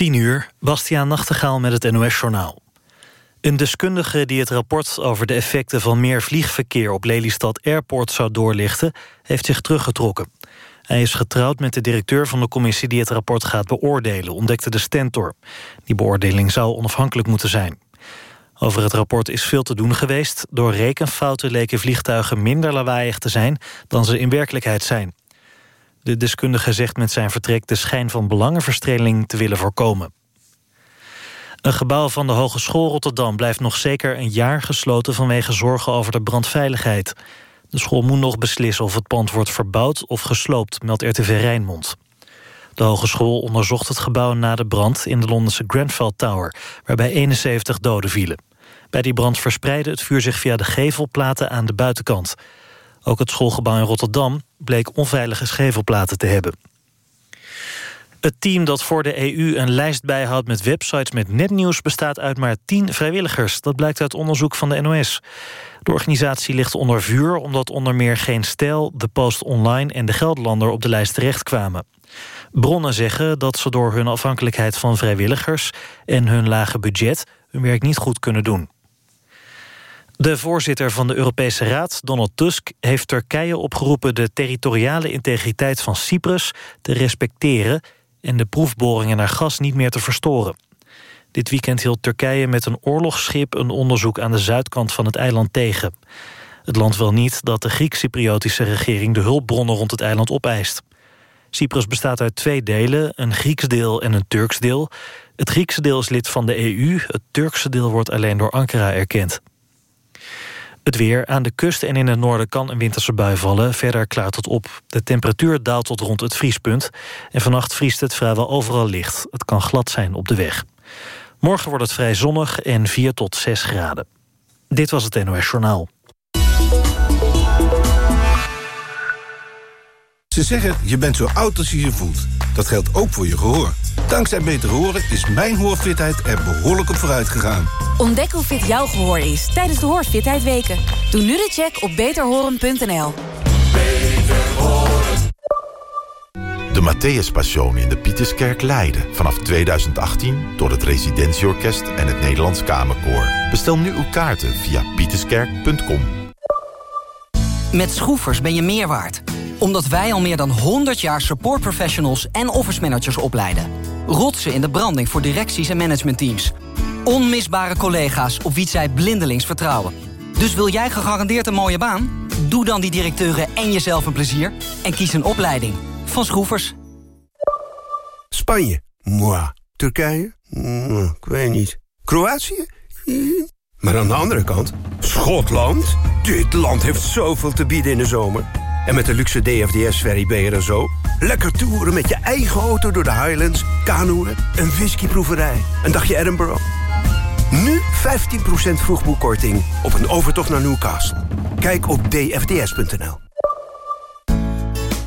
10 uur, Bastiaan Nachtegaal met het NOS-journaal. Een deskundige die het rapport over de effecten van meer vliegverkeer... op Lelystad Airport zou doorlichten, heeft zich teruggetrokken. Hij is getrouwd met de directeur van de commissie die het rapport gaat beoordelen, ontdekte de Stentor. Die beoordeling zou onafhankelijk moeten zijn. Over het rapport is veel te doen geweest. Door rekenfouten leken vliegtuigen minder lawaaiig te zijn dan ze in werkelijkheid zijn. De deskundige zegt met zijn vertrek de schijn van belangenverstrengeling te willen voorkomen. Een gebouw van de Hogeschool Rotterdam blijft nog zeker een jaar gesloten vanwege zorgen over de brandveiligheid. De school moet nog beslissen of het pand wordt verbouwd of gesloopt, meldt RTV Rijnmond. De hogeschool onderzocht het gebouw na de brand in de Londense Grenfell Tower, waarbij 71 doden vielen. Bij die brand verspreidde het vuur zich via de gevelplaten aan de buitenkant. Ook het schoolgebouw in Rotterdam bleek onveilige gevelplaten te hebben. Het team dat voor de EU een lijst bijhoudt met websites met netnieuws... bestaat uit maar tien vrijwilligers. Dat blijkt uit onderzoek van de NOS. De organisatie ligt onder vuur omdat onder meer Geen Stijl... de Post Online en de Gelderlander op de lijst terechtkwamen. Bronnen zeggen dat ze door hun afhankelijkheid van vrijwilligers... en hun lage budget hun werk niet goed kunnen doen. De voorzitter van de Europese Raad, Donald Tusk... heeft Turkije opgeroepen de territoriale integriteit van Cyprus te respecteren... en de proefboringen naar gas niet meer te verstoren. Dit weekend hield Turkije met een oorlogsschip... een onderzoek aan de zuidkant van het eiland tegen. Het land wil niet dat de Griek-Cypriotische regering... de hulpbronnen rond het eiland opeist. Cyprus bestaat uit twee delen, een Grieks deel en een Turks deel. Het Griekse deel is lid van de EU, het Turkse deel wordt alleen door Ankara erkend. Het weer. Aan de kust en in het noorden kan een winterse bui vallen. Verder klaart het op. De temperatuur daalt tot rond het vriespunt. En vannacht vriest het vrijwel overal licht. Het kan glad zijn op de weg. Morgen wordt het vrij zonnig en 4 tot 6 graden. Dit was het NOS Journaal. Ze zeggen, je bent zo oud als je je voelt. Dat geldt ook voor je gehoor. Dankzij Beter Horen is mijn hoorfitheid er behoorlijk op vooruit gegaan. Ontdek hoe fit jouw gehoor is tijdens de Hoorfitheid Weken. Doe nu de check op beterhoren.nl. De Matthäus Passion in de Pieterskerk Leiden. Vanaf 2018 door het Residentieorkest en het Nederlands Kamerkoor. Bestel nu uw kaarten via pieterskerk.com. Met Schroefers ben je meer waard omdat wij al meer dan 100 jaar support professionals en office managers opleiden. Rotsen in de branding voor directies en managementteams. Onmisbare collega's op wie zij blindelings vertrouwen. Dus wil jij gegarandeerd een mooie baan? Doe dan die directeuren en jezelf een plezier. En kies een opleiding. Van Schroefers. Spanje? Moi. Turkije? ik weet niet. Kroatië? Maar aan de andere kant, Schotland? Dit land heeft zoveel te bieden in de zomer. En met de luxe DFDS-ferry ben je zo. Lekker toeren met je eigen auto door de Highlands, kanoeën, een whiskyproeverij, een dagje Edinburgh. Nu 15% vroegboekkorting op een overtocht naar Newcastle. Kijk op dfds.nl.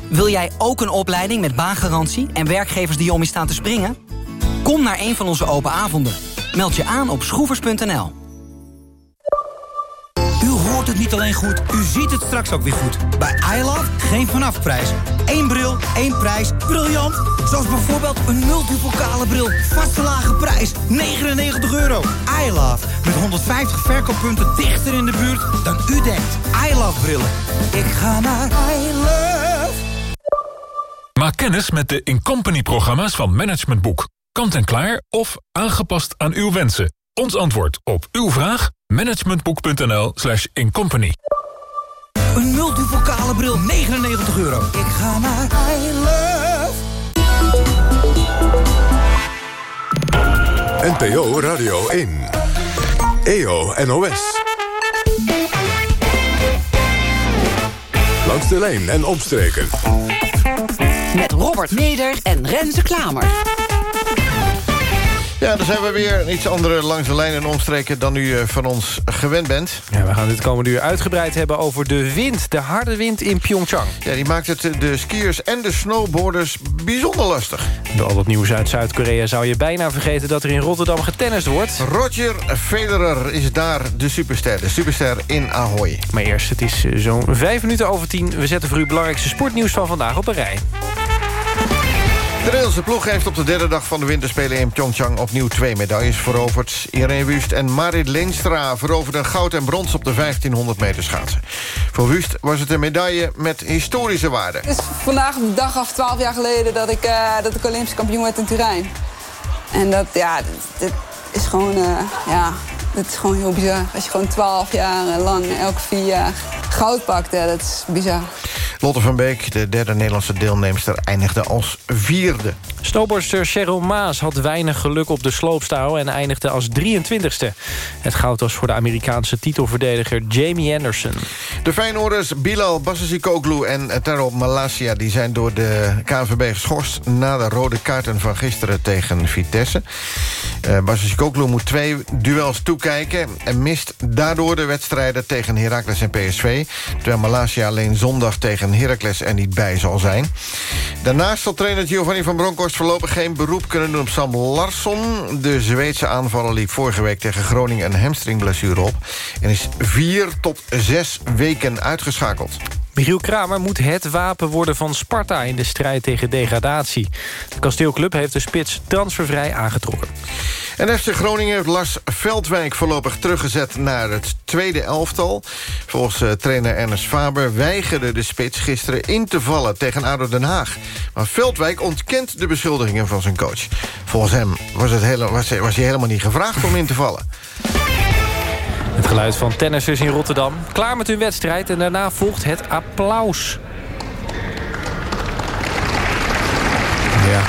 Wil jij ook een opleiding met baangarantie en werkgevers die om je staan te springen? Kom naar een van onze open avonden. Meld je aan op schroevers.nl het niet alleen goed, u ziet het straks ook weer goed. Bij iLove geen vanafprijs. Eén bril, één prijs. Briljant! Zoals bijvoorbeeld een multipokale bril. Vaste lage prijs, 99 euro. iLove, met 150 verkooppunten dichter in de buurt dan u denkt. iLove brillen. Ik ga naar iLove. Maak kennis met de Incompany-programma's van Management Boek. Kant en klaar of aangepast aan uw wensen. Ons antwoord op uw vraag? managementboek.nl slash incompany. Een multivocale bril, 99 euro. Ik ga naar I Love. NPO Radio 1. EO NOS. Langs de lijn en omstreken. Met Robert Neder en Renze Klamer. Ja, dan zijn we weer iets andere langs de lijn en omstreken... dan u eh, van ons gewend bent. Ja, we gaan dit komende uur uitgebreid hebben over de wind. De harde wind in Pyeongchang. Ja, die maakt het de skiers en de snowboarders bijzonder lastig. Door al dat nieuws uit Zuid-Korea zou je bijna vergeten... dat er in Rotterdam getennist wordt. Roger Federer is daar de superster. De superster in Ahoy. Maar eerst, het is eh, zo'n vijf minuten over tien. We zetten voor u belangrijkste sportnieuws van vandaag op een rij. De Nederlandse ploeg heeft op de derde dag van de winterspelen in Pyeongchang... opnieuw twee medailles veroverd. Irene Wust en Marit Leenstra veroverden goud en brons... op de 1500 meter schaatsen. Voor Wust was het een medaille met historische waarde. Het is vandaag de dag af 12 jaar geleden... dat ik, uh, dat ik Olympisch kampioen werd in Turijn. En dat, ja, dit is gewoon... Uh, ja, dat is gewoon heel bizar. Als je gewoon 12 jaar lang, elke vier jaar goud pakt, ja, dat is bizar. Lotte van Beek, de derde Nederlandse deelnemster, eindigde als vierde. Snowboardster Cheryl Maas had weinig geluk op de sloopstouw... en eindigde als 23ste. Het goud was voor de Amerikaanse titelverdediger Jamie Anderson. De Feyenoorders Bilal Basasikoglu en Taro Malasia... die zijn door de KNVB geschorst na de rode kaarten van gisteren tegen Vitesse. Uh, Basasikoglu moet twee duels toekijken... en mist daardoor de wedstrijden tegen Heracles en PSV... terwijl Malasia alleen zondag tegen Heracles er niet bij zal zijn. Daarnaast zal trainer Giovanni van Bronckhorst voorlopig geen beroep kunnen doen op Sam Larsson. De Zweedse aanvaller liep vorige week tegen Groningen een hamstringblessure op... en is vier tot zes weken uitgeschakeld. Michiel Kramer moet het wapen worden van Sparta... in de strijd tegen degradatie. De kasteelclub heeft de spits transfervrij aangetrokken. En FC Groningen heeft Lars Veldwijk voorlopig teruggezet naar het tweede elftal. Volgens uh, trainer Ernest Faber weigerde de spits gisteren in te vallen tegen ADO Den Haag. Maar Veldwijk ontkent de beschuldigingen van zijn coach. Volgens hem was, het was, was hij helemaal niet gevraagd om in te vallen. Het geluid van tennissers in Rotterdam. Klaar met hun wedstrijd en daarna volgt het applaus. Ja,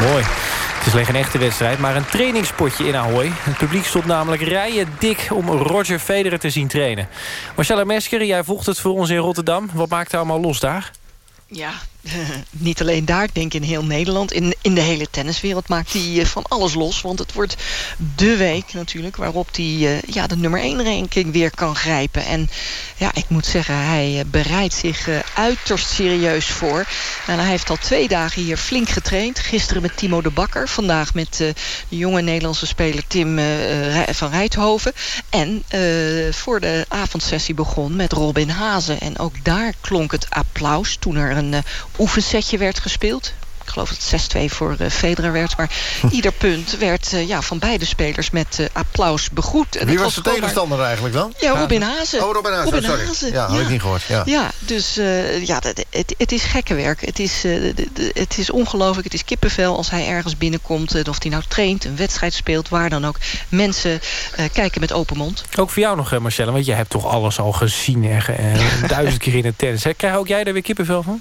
mooi. Het is alleen geen echte wedstrijd, maar een trainingspotje in Ahoy. Het publiek stond namelijk rijen dik om Roger Federer te zien trainen. Marcella Mesker, jij volgt het voor ons in Rotterdam. Wat maakt er allemaal los daar? Ja, niet alleen daar, ik denk in heel Nederland. In, in de hele tenniswereld maakt hij van alles los. Want het wordt de week natuurlijk waarop hij uh, ja, de nummer 1 ranking weer kan grijpen. En ja, ik moet zeggen, hij bereidt zich uiterst serieus voor. En hij heeft al twee dagen hier flink getraind. Gisteren met Timo de Bakker. Vandaag met de jonge Nederlandse speler Tim van Rijthoven. En voor de avondsessie begon met Robin Hazen. En ook daar klonk het applaus toen er een oefensetje werd gespeeld. Ik geloof dat het 6-2 voor uh, Federer werd. Maar ieder punt werd uh, ja, van beide spelers met uh, applaus begroet. En Wie was de tegenstander maar... eigenlijk dan? Ja, Robin Hazen. Oh, Robin Hazen, Robin sorry. Hazen. Ja, had ja. ik niet gehoord. Ja, ja dus ja, het, het is gekke werk. Het is, het is ongelooflijk. Het is kippenvel als hij ergens binnenkomt. of hij nou traint, een wedstrijd speelt, waar dan ook. Mensen kijken met open mond. Ook voor jou nog, Marcella, want je hebt toch alles al gezien. Hè, duizend keer in het tennis. Hè? Krijg ook jij daar weer kippenvel van?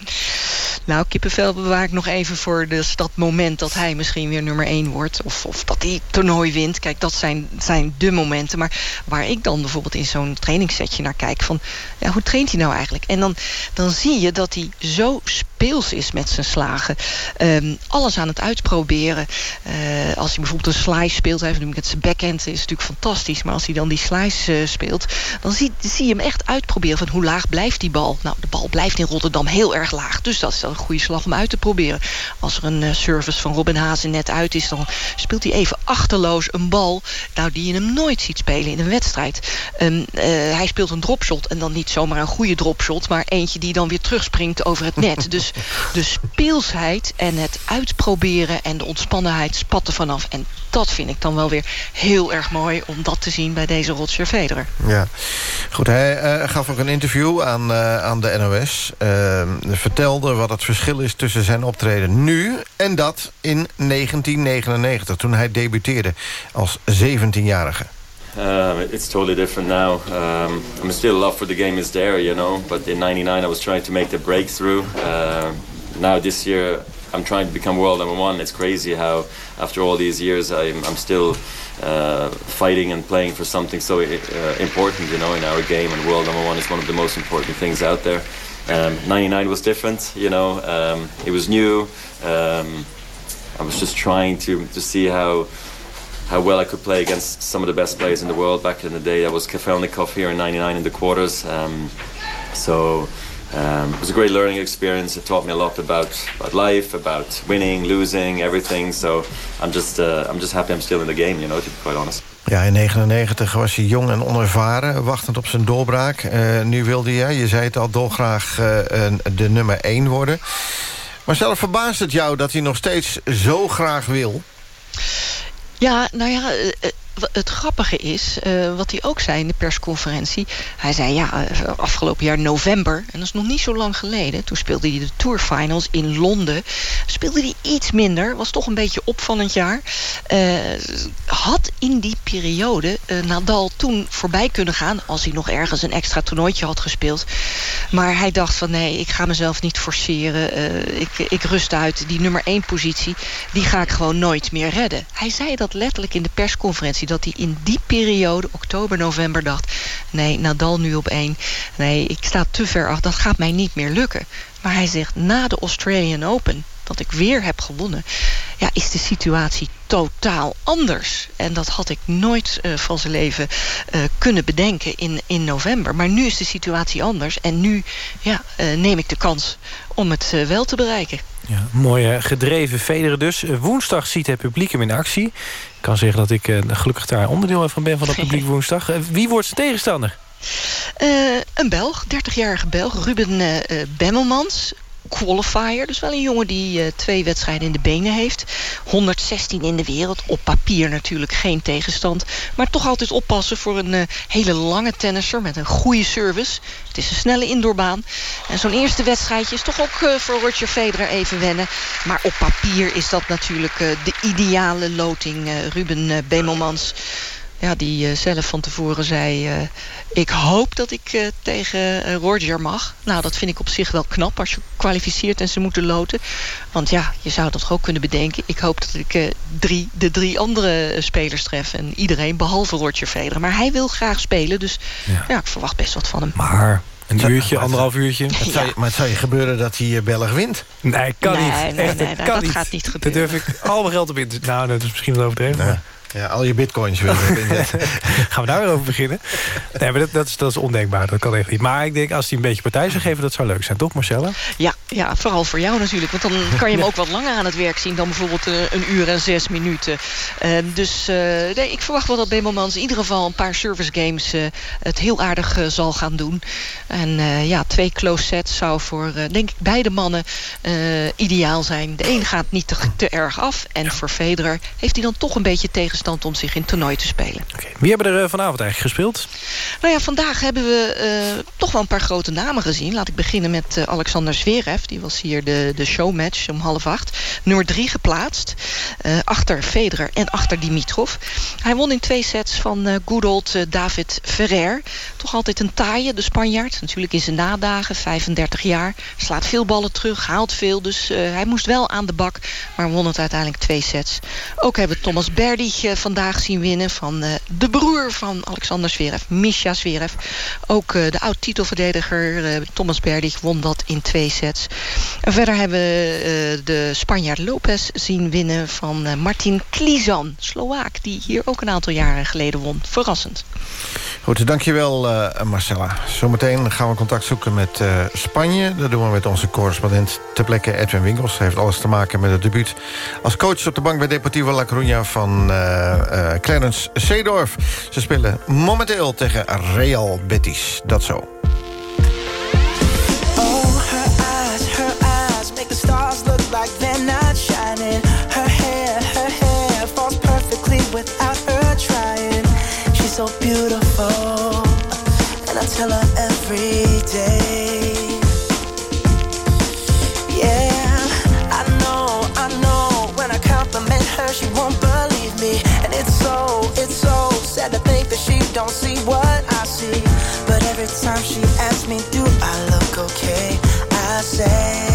Nou, kippenvel bewaar ik nog even voor dus dat moment dat hij misschien weer nummer 1 wordt. Of, of dat hij toernooi wint. Kijk, dat zijn, zijn de momenten. Maar waar ik dan bijvoorbeeld in zo'n trainingssetje naar kijk. Van, ja, hoe traint hij nou eigenlijk? En dan, dan zie je dat hij zo speels is met zijn slagen. Um, alles aan het uitproberen. Uh, als hij bijvoorbeeld een slice speelt. Hij noem ik het zijn backhand. is natuurlijk fantastisch. Maar als hij dan die slice uh, speelt. Dan zie, zie je hem echt uitproberen. Van hoe laag blijft die bal? Nou, de bal blijft in Rotterdam heel erg laag. Dus dat is dan een goede slag om uit te proberen. Als er een uh, service van Robin Hazen net uit is... dan speelt hij even achterloos een bal... nou, die je hem nooit ziet spelen in een wedstrijd. Um, uh, hij speelt een dropshot en dan niet zomaar een goede dropshot... maar eentje die dan weer terugspringt over het net. dus de speelsheid en het uitproberen en de ontspannenheid spatten vanaf. En dat vind ik dan wel weer heel erg mooi om dat te zien bij deze Roger Federer. Ja, goed. Hij uh, gaf ook een interview aan, uh, aan de NOS. Uh, vertelde wat het verschil is tussen zijn optreden nu en dat in 1999... toen hij debuteerde als 17-jarige. Uh, it's totally different now. Um, I'm still love for the game is there, you know. But in '99, I was trying to make the breakthrough. Uh, now this year, I'm trying to become world number one. It's crazy how, after all these years, I'm, I'm still uh, fighting and playing for something so uh, important, you know, in our game. And world number one is one of the most important things out there. Um, '99 was different, you know. Um, it was new. Um, I was just trying to to see how how well I could play against some of the best players in the world back in the day. That was Kafelnikov here in '99 in the quarters. Um, so um, it was a great learning experience. It taught me a lot about about life, about winning, losing, everything. So I'm just uh, I'm just happy I'm still in the game. You know, to be quite honest. Ja, in 99 was hij jong en onervaren, wachtend op zijn doorbraak. Uh, nu wilde hij, je zei het al, dolgraag uh, de nummer 1 worden. Marcella, verbaast het jou dat hij nog steeds zo graag wil? Ja, nou ja, eh, eh, het grappige is, uh, wat hij ook zei in de persconferentie... hij zei, ja, afgelopen jaar november, en dat is nog niet zo lang geleden... toen speelde hij de Tour Finals in Londen. Speelde hij iets minder, was toch een beetje opvallend jaar. Uh, had in die periode Nadal toen voorbij kunnen gaan... als hij nog ergens een extra toernooitje had gespeeld. Maar hij dacht van, nee, ik ga mezelf niet forceren. ik, ik rust uit, die nummer één positie... die ga ik gewoon nooit meer redden. Hij zei dat letterlijk in de persconferentie dat hij in die periode, oktober, november, dacht... nee, Nadal nu op één. Nee, ik sta te ver af, dat gaat mij niet meer lukken. Maar hij zegt, na de Australian Open, dat ik weer heb gewonnen... ja, is de situatie totaal anders. En dat had ik nooit uh, van zijn leven uh, kunnen bedenken in, in november. Maar nu is de situatie anders. En nu ja, uh, neem ik de kans om het wel te bereiken. Ja, mooie gedreven vederen dus. Woensdag ziet het publiek hem in actie. Ik kan zeggen dat ik gelukkig daar onderdeel van ben van dat publiek woensdag. wie wordt zijn tegenstander? een Belg, 30-jarige Belg, Ruben Bemmelmans qualifier. Dus wel een jongen die uh, twee wedstrijden in de benen heeft. 116 in de wereld. Op papier natuurlijk geen tegenstand. Maar toch altijd oppassen voor een uh, hele lange tennisser met een goede service. Het is een snelle indoorbaan. En zo'n eerste wedstrijdje is toch ook uh, voor Roger Federer even wennen. Maar op papier is dat natuurlijk de ideale loting. Ruben Bemelmans ja, die uh, zelf van tevoren zei... Uh, ik hoop dat ik uh, tegen Roger mag. Nou, dat vind ik op zich wel knap als je kwalificeert en ze moeten loten. Want ja, je zou dat ook kunnen bedenken. Ik hoop dat ik drie, de drie andere spelers tref. En iedereen, behalve Roger Federer. Maar hij wil graag spelen, dus ja, ja ik verwacht best wat van hem. Maar een uurtje, anderhalf uurtje. Het zou, maar het zou je gebeuren dat hij Belg wint? Nee, kan nee, niet. Nee, Echt, nee, kan dat niet. gaat niet gebeuren. Daar durf ik al mijn geld op in te... Nou, dat is misschien wel overdreven. Nee. Maar... Ja, al je bitcoins willen Gaan we daar weer over beginnen? Nee, maar dat, dat, is, dat is ondenkbaar. Dat kan echt niet. Maar ik denk, als hij een beetje partij zou geven... dat zou leuk zijn, toch Marcella? Ja, ja, vooral voor jou natuurlijk. Want dan kan je hem ook wat langer aan het werk zien... dan bijvoorbeeld uh, een uur en zes minuten. Uh, dus uh, nee, ik verwacht wel dat Bemomans in ieder geval... een paar service games het heel aardig zal gaan doen. En ja, twee close sets zou voor, denk ik, beide mannen ideaal zijn. De een gaat niet te, te erg af. En ja. voor Federer heeft hij dan toch een beetje tegenstand om zich in toernooi te spelen. Okay. Wie hebben er uh, vanavond eigenlijk gespeeld? Nou ja, vandaag hebben we uh, toch wel een paar grote namen gezien. Laat ik beginnen met uh, Alexander Zverev. Die was hier de, de showmatch om half acht. Nummer drie geplaatst. achter Federer en achter Dimitrov. Hij won in twee sets van good old David Ferrer. Toch altijd een taaie, de Spanjaard. Natuurlijk in zijn nadagen, 35 jaar. Slaat veel ballen terug, haalt veel. Dus hij moest wel aan de bak. Maar won het uiteindelijk twee sets. Ook hebben we Thomas Vandaag zien winnen van uh, de broer van Alexander Zverev, Misha Zverev. Ook uh, de oud-titelverdediger uh, Thomas Berdych won dat in twee sets. En verder hebben we de Spanjaard Lopez zien winnen van Martin Klizan, Sloaak, die hier ook een aantal jaren geleden won. Verrassend. Goed, dankjewel Marcella. Zometeen gaan we contact zoeken met Spanje. Dat doen we met onze correspondent ter plekke Edwin Winkels. Hij heeft alles te maken met het debuut als coach op de bank bij Deportivo La Coruña van Clarence Seedorf. Ze spelen momenteel tegen Real Betis. Dat zo. So beautiful, and I tell her every day. Don't see what I see. But every time she asks me, do I look okay? I say,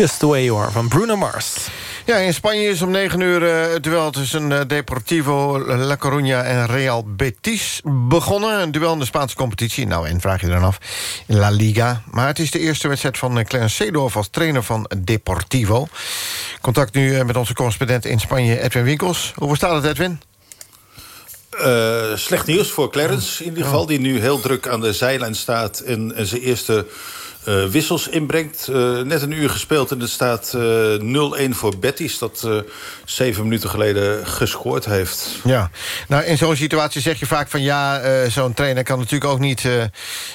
Just the way you are van Bruno Mars. Ja, in Spanje is om 9 uur eh, het duel tussen eh, Deportivo La Coruña en Real Betis begonnen. Een duel in de Spaanse competitie. Nou, en vraag je dan af, in La Liga. Maar het is de eerste wedstrijd van eh, Clarence Seedorf als trainer van Deportivo. Contact nu eh, met onze correspondent in Spanje, Edwin Winkels. Hoe staat het, Edwin? Eh, slecht nieuws voor Clarence in ieder geval. Die nu heel druk aan de zijlijn staat en, en zijn eerste eh, wissels inbrengt. Eh, net een uur gespeeld en het staat eh 0-1 voor Betis. Dat eh, zeven minuten geleden gescoord heeft. Ja, nou in zo'n situatie zeg je vaak van... ja, eh, zo'n trainer kan natuurlijk ook niet eh,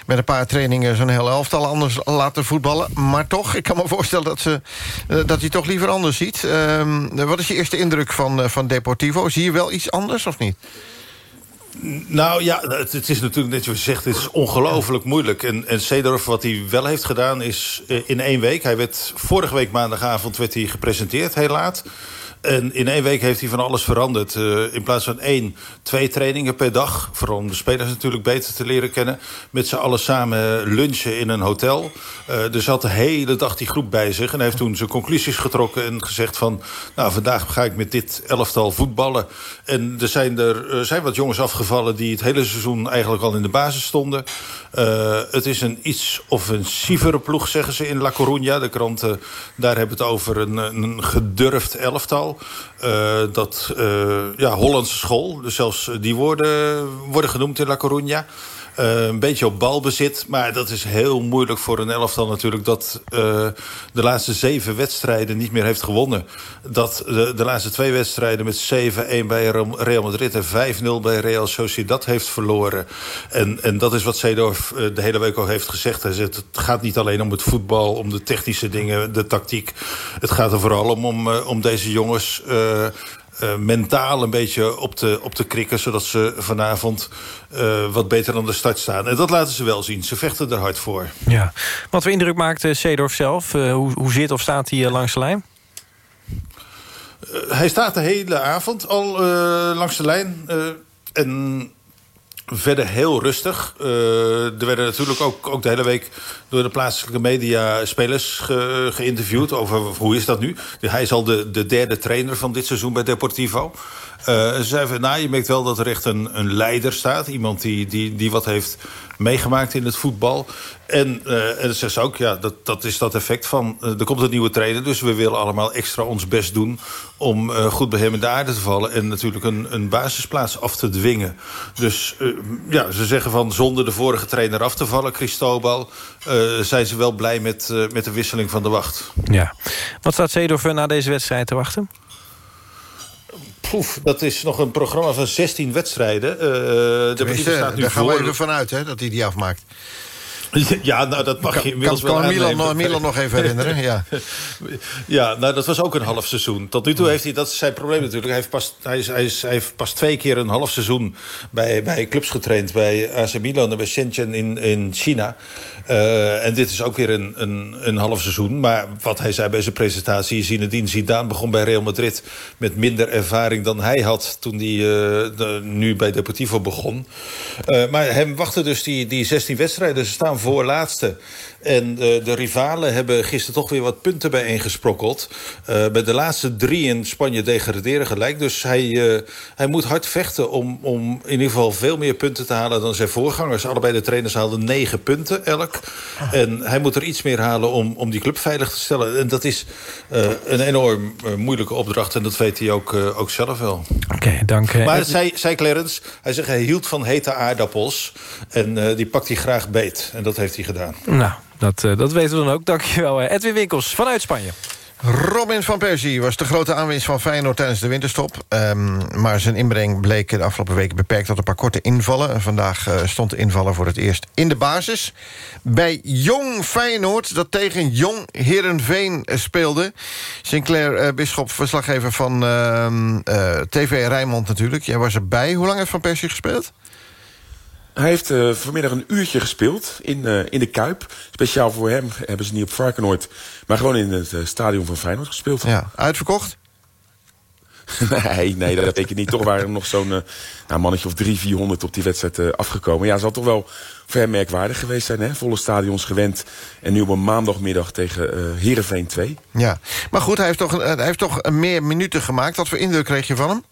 met een paar trainingen... zo'n heel elftal anders laten voetballen. Maar toch, ik kan me voorstellen dat, ze, eh, dat hij toch liever anders ziet. Ehm, wat is je eerste indruk van, eh, van Deportivo? Zie je wel iets anders of niet? Nou ja, het, is natuurlijk net zoals je zegt, het is ongelooflijk moeilijk. En, en wat hij wel heeft gedaan, is eh, in één week... hij werd vorige week maandagavond werd hij gepresenteerd, heel laat... En in één week heeft hij van alles veranderd. Eh, in plaats van één, twee trainingen per dag. Vooral om de spelers natuurlijk beter te leren kennen. Met z'n allen samen lunchen in een hotel. Dus hij had de hele dag die groep bij zich. En heeft toen zijn conclusies getrokken en gezegd van... nou, vandaag ga ik met dit elftal voetballen. En er zijn, er eh, zijn wat jongens afgevallen... die het hele seizoen eigenlijk al in de basis stonden. Eh, het is een iets offensievere ploeg, zeggen ze in La Coruña. De kranten, daar hebben het over een, een gedurfd elftal. Eh, dat eh, ja, Hollandse school, dus zelfs die woorden worden genoemd in La Coruña. Eh, een beetje op balbezit, maar dat is heel moeilijk voor een elftal natuurlijk... dat eh, de laatste zeven wedstrijden niet meer heeft gewonnen. Dat de, de laatste twee wedstrijden met 7-1 bij Real Madrid... en 5-0 bij Real Sociedad heeft verloren. En, en dat is wat Seedorf eh, de hele week al heeft gezegd. Hij zegt, het gaat niet alleen om het voetbal, om de technische dingen, de tactiek. Het gaat er vooral om, om, eh, om deze jongens... eh, eh, mentaal een beetje op te, op te krikken... zodat ze vanavond eh, wat beter aan de start staan. En dat laten ze wel zien. Ze vechten er hard voor. Ja. Wat voor indruk maakt uh, Seedorf zelf? Hoe, hoe zit of staat hij langs de lijn? hij staat de hele avond al langs de lijn. en verder heel rustig. Uh, er werden natuurlijk ook, ook de hele week door de plaatselijke media spelers ge, geïnterviewd over hoe is dat nu. Hij is al de, de derde trainer van dit seizoen bij Deportivo. Uh, ze nou, je merkt wel dat er echt een, een leider staat. Iemand die, die, die wat heeft meegemaakt in het voetbal. En, uh, en zegt ze ook, ja, dat, dat is dat effect van... Uh, er komt een nieuwe trainer, dus we willen allemaal extra ons best doen... om goed bij hem in de aarde te vallen... en natuurlijk een, een basisplaats af te dwingen. Dus ja, ze zeggen van zonder de vorige trainer af te vallen, Cristobal... zijn ze wel blij met, met de wisseling van de wacht. Ja. Wat staat Seedorf na deze wedstrijd te wachten? Schroef, dat is nog een programma van 16 wedstrijden. Uh, staat nu daar gaan voor. we even vanuit hè, dat hij die afmaakt. Ja, nou, dat mag je Kan, inmiddels kan wel Milan, nog- Milan nog even herinneren? Ja. Ja, nou, dat was ook een half seizoen. Tot nu toe heeft hij, dat is zijn probleem natuurlijk. Hij heeft pas, hij is, hij is, hij heeft pas twee keer een half seizoen bij, bij clubs getraind. Bij AC Milan en bij Shenzhen in, in China. Eh, en dit is ook weer een, een, een half seizoen. Maar wat hij zei bij zijn presentatie... Zinedine Zidane begon bij Real Madrid... met minder ervaring dan hij had... toen hij eh, nu bij Deportivo begon. Eh, maar hem wachten dus die, die 16 wedstrijden. Ze staan voor laatste. En eh, de rivalen hebben gisteren toch weer wat punten bijeengesprokkeld. Eh bij de laatste drie in Spanje degraderen gelijk. Dus hij, eh, hij moet hard vechten om, om in ieder geval veel meer punten te halen dan zijn voorgangers. Allebei de trainers haalden negen punten elk. En hij moet er iets meer halen om, om die club veilig te stellen. En dat is een enorm moeilijke opdracht. En dat weet hij ook, ook zelf wel. Oké, dank. eh, Maar zei, zei Clarence, hij zegt hij hield van hete aardappels. En die pakt hij graag beet. En dat heeft hij gedaan. Nou, dat, eh, dat weten we dan ook. Dankjewel, eh, Edwin Winkels vanuit Spanje. Robin van Persie was de grote aanwinst van Feyenoord tijdens de winterstop. Ehm, maar zijn inbreng bleek de afgelopen weken beperkt tot een paar korte invallen. En vandaag eh, stond de invaller voor het eerst in de basis. Bij Jong Feyenoord, dat tegen Jong Herenveen speelde. Sinclair uh, Bisschop, verslaggever van ehm, eh, TV Rijnmond natuurlijk. Jij was erbij. Hoe lang heeft Van Persie gespeeld? Hij heeft eh, vanmiddag een uurtje gespeeld in, eh, in de Kuip. Speciaal voor hem hebben ze niet op Varkenoord... maar gewoon in het eh, stadion van Feyenoord gespeeld. Ja, uitverkocht? nee, nee, dat denk ik niet. Toch waren er nog zo'n nou, mannetje of drie, vierhonderd op die wedstrijd afgekomen. Ja, zal toch wel voor hem merkwaardig geweest zijn. Hè? Volle stadions gewend. En nu op een maandagmiddag tegen eh Heerenveen 2. Ja, maar goed, hij heeft toch, hij heeft toch meer minuten gemaakt. Wat voor indruk kreeg je van hem?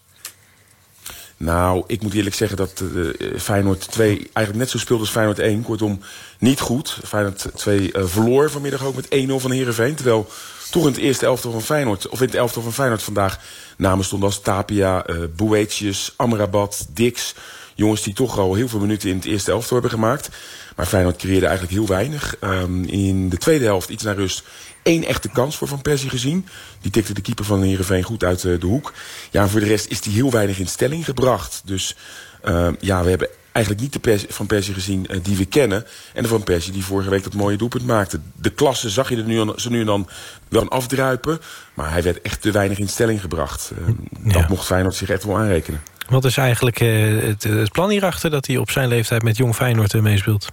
Nou, ik moet eerlijk zeggen dat eh, Feyenoord 2 eigenlijk net zo speelt als Feyenoord 1. Kortom, niet goed. Feyenoord 2 eh, verloor vanmiddag ook met 1-0 van Heerenveen. Terwijl toch in het eerste elftal van Feyenoord, of in het elftal van Feyenoord vandaag... namen stonden als Tapia, Boetius, Amrabat, Dix. Jongens die toch al heel veel minuten in het eerste elftal hebben gemaakt. Maar Feyenoord creëerde eigenlijk heel weinig. Ehm, in de tweede helft, iets naar rust, één echte kans voor Van Persie gezien. Die tikte de keeper van Heerenveen goed uit eh, de hoek. Ja, en voor de rest is die heel weinig in stelling gebracht. Dus ehm, ja, we hebben eigenlijk niet de Pers- Van Persie gezien eh, die we kennen. En de Van Persie die vorige week dat mooie doelpunt maakte. De klasse zag je er nu, zo nu en dan wel aan afdruipen. Maar hij werd echt te weinig in stelling gebracht. Ehm, Dat mocht Feyenoord zich echt wel aanrekenen. Wat is eigenlijk eh, het, het plan hierachter... dat hij op zijn leeftijd met Jong Feyenoord meespeelt?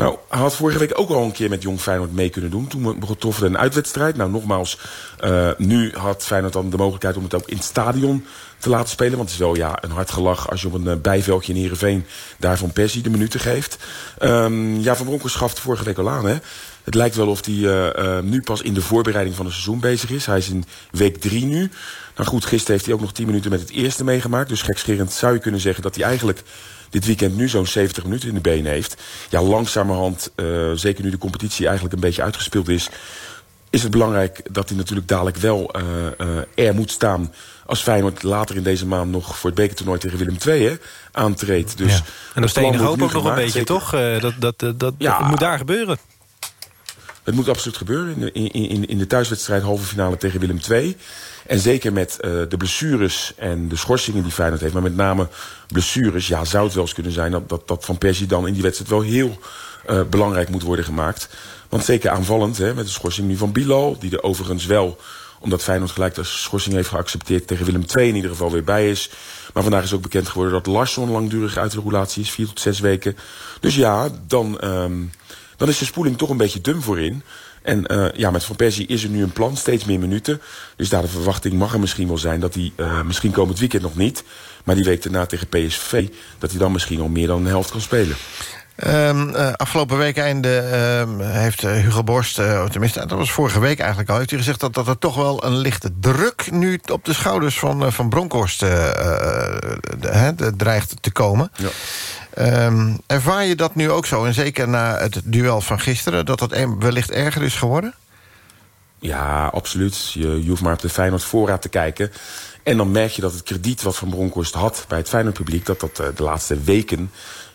Nou, hij had vorige week ook al een keer met Jong Feyenoord mee kunnen doen. Toen begon troffen een uitwedstrijd. Nou, nogmaals, eh, nu had Feyenoord dan de mogelijkheid om het ook in het stadion te laten spelen. Want het is wel ja, een hard gelach als je op een eh, bijveldje in Heerenveen daar Van Persie de minuten geeft. Ehm, ja, Van Bronckhorst gaf vorige week al aan, hè. Het lijkt wel of hij eh, nu pas in de voorbereiding van het seizoen bezig is. Hij is in week drie nu. Nou goed, gisteren heeft hij ook nog 10 minuten met het eerste meegemaakt. Dus gekscherend zou je kunnen zeggen dat hij eigenlijk dit weekend nu zo'n 70 minuten in de benen heeft. Ja, langzamerhand, eh, zeker nu de competitie eigenlijk een beetje uitgespeeld is... is het belangrijk dat hij natuurlijk dadelijk wel eh, eh, er moet staan... als Feyenoord later in deze maand nog voor het bekertoernooi tegen Willem II hè, aantreedt. Dus En dat is de plan enige wordt hoop nu ook nog een beetje, zeker- toch? Eh, dat, dat, dat, dat, Ja. dat moet daar gebeuren. Het moet absoluut gebeuren in de, in, in de thuiswedstrijd halve finale tegen Willem II. En zeker met eh, de blessures en de schorsingen die Feyenoord heeft... maar met name blessures, ja, zou het wel eens kunnen zijn... dat, dat, Van Persie dan in die wedstrijd wel heel eh, belangrijk moet worden gemaakt. Want zeker aanvallend, hè, met de schorsing nu van Bilal... die er overigens wel, omdat Feyenoord gelijk de schorsing heeft geaccepteerd... tegen Willem II in ieder geval weer bij is... Maar vandaag is ook bekend geworden dat Larsson langdurig uit de regulatie is. Vier tot zes weken. Dus ja, dan, ehm, dan is de spoeling toch een beetje dun voorin. En eh, ja, met Van Persie is er nu een plan, steeds meer minuten. Dus daar de verwachting mag er misschien wel zijn dat hij eh, misschien komend weekend nog niet. Maar die week daarna tegen PSV, dat hij dan misschien al meer dan een helft kan spelen. Ehm, eh, afgelopen week einde ehm, heeft Hugo Borst, eh, tenminste dat was vorige week eigenlijk al... heeft hij gezegd dat, dat er toch wel een lichte druk nu op de schouders van, van Bronkhorst de- de- dreigt te komen. Ehm, ervaar je dat nu ook zo? En zeker na het duel van gisteren, dat dat wellicht erger is geworden? Ja, absoluut. Je, hoeft maar op de Feyenoord voorraad te kijken. En dan merk je dat het krediet wat Van Bronckhorst had bij het Feyenoord publiek... dat dat eh, de laatste weken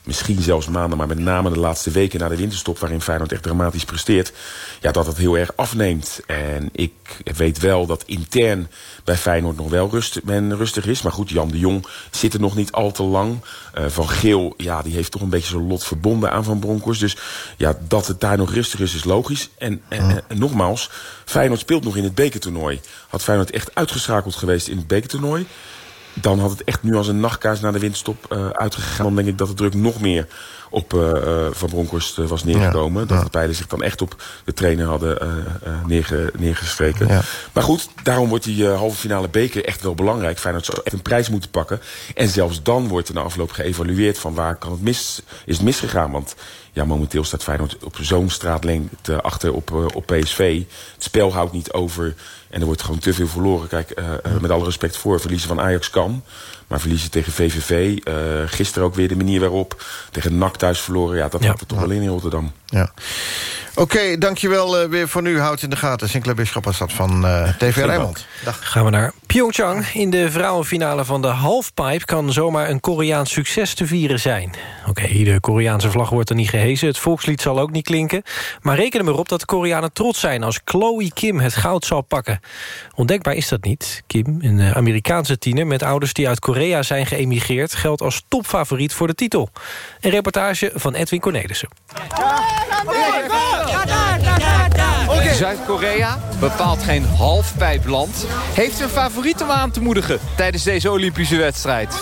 misschien zelfs maanden, maar met name de laatste weken na de winterstop... waarin Feyenoord echt dramatisch presteert, ja, dat het heel erg afneemt. En ik weet wel dat intern bij Feyenoord nog wel rust, men rustig is. Maar goed, Jan de Jong zit er nog niet al te lang. Uh, van Geel, ja, die heeft toch een beetje zijn lot verbonden aan Van Bronckhorst. Dus ja, dat het daar nog rustig is, is logisch. En, en, en nogmaals, Feyenoord speelt nog in het bekertoernooi. Had Feyenoord echt uitgeschakeld geweest in het bekertoernooi dan had het echt nu als een nachtkaars na de winterstop uh, uitgegaan. Dan denk ik dat de druk nog meer op uh, Van Bronckhorst was neergekomen. Ja, dat ja. de pijlen zich dan echt op de trainer hadden neerge, neergestreken. Ja. Maar goed, daarom wordt die halve finale beker echt wel belangrijk. Feyenoord zou echt een prijs moeten pakken. En zelfs dan wordt er na afloop geëvalueerd van waar kan het mis, is het misgegaan. Want ja, momenteel staat Feyenoord op zo'n straatlengte achter op, uh, op PSV. Het spel houdt niet over en er wordt gewoon te veel verloren. Kijk, uh, uh, met alle respect voor, verliezen van Ajax kan. Maar verliezen tegen VVV, gisteren ook weer de manier waarop. Tegen NAC thuis verloren, ja, dat ja. had er toch in in Rotterdam. Ja. Oké, okay, dankjewel uh, weer voor nu. Houd in de gaten. Sinclair Bisschop was dat van uh, TV Rijnmond. Dag. Gaan we naar Pyeongchang. In de vrouwenfinale van de halfpipe... kan zomaar een Koreaans succes te vieren zijn. Oké, okay, de Koreaanse vlag wordt er niet gehezen. Het volkslied zal ook niet klinken. Maar reken erop dat de Koreanen trots zijn... als Chloe Kim het goud zal pakken. Ondenkbaar is dat niet. Kim, een Amerikaanse tiener met ouders die uit Korea zijn geëmigreerd... geldt als topfavoriet voor de titel. Een reportage van Edwin Cornelissen. Okay. Zuid-Korea, bepaalt geen halfpijpland... heeft een favoriet om aan te moedigen tijdens deze Olympische wedstrijd.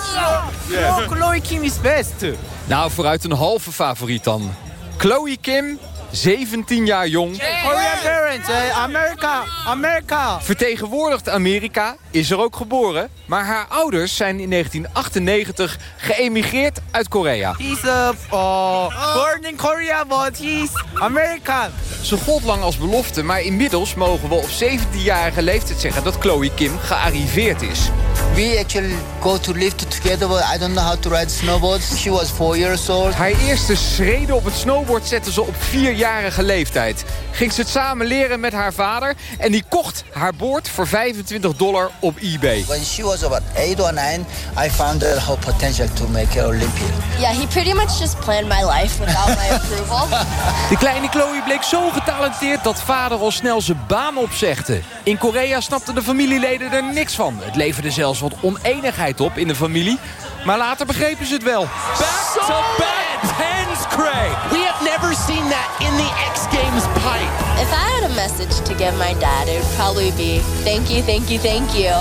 Chloe Kim is best. Nou, vooruit een halve favoriet dan. Chloe Kim 17 jaar jong. Korean parents, eh, Amerika, Amerika. Vertegenwoordigt Amerika, is er ook geboren. Maar haar ouders zijn in 1998 geëmigreerd uit Korea. He's uh, uh, born in Korea, but he's American. Ze gold lang als belofte, maar inmiddels mogen we op 17-jarige leeftijd zeggen dat Chloe Kim gearriveerd is. We actually go to live together, but I don't know how to ride snowboards. She was four years old. Haar eerste schreden op het snowboard zette ze op vierjarige leeftijd. Ging ze het samen leren met haar vader en die kocht haar boord voor 25 dollar op eBay. When she was about eight or nine, I found her potential to make her Olympian. Yeah, he pretty much just planned my life without my approval. De kleine Chloe bleek zo getalenteerd dat vader al snel zijn baan opzegde. In Korea snapten de familieleden er niks van. Het leverde zelfs wat oneenigheid op in de familie. Maar later begrepen ze het wel. Back to back tens, Craig. We have never seen that in the X Games pipe. If I had a message to give my dad, it would probably be thank you, thank you, thank you.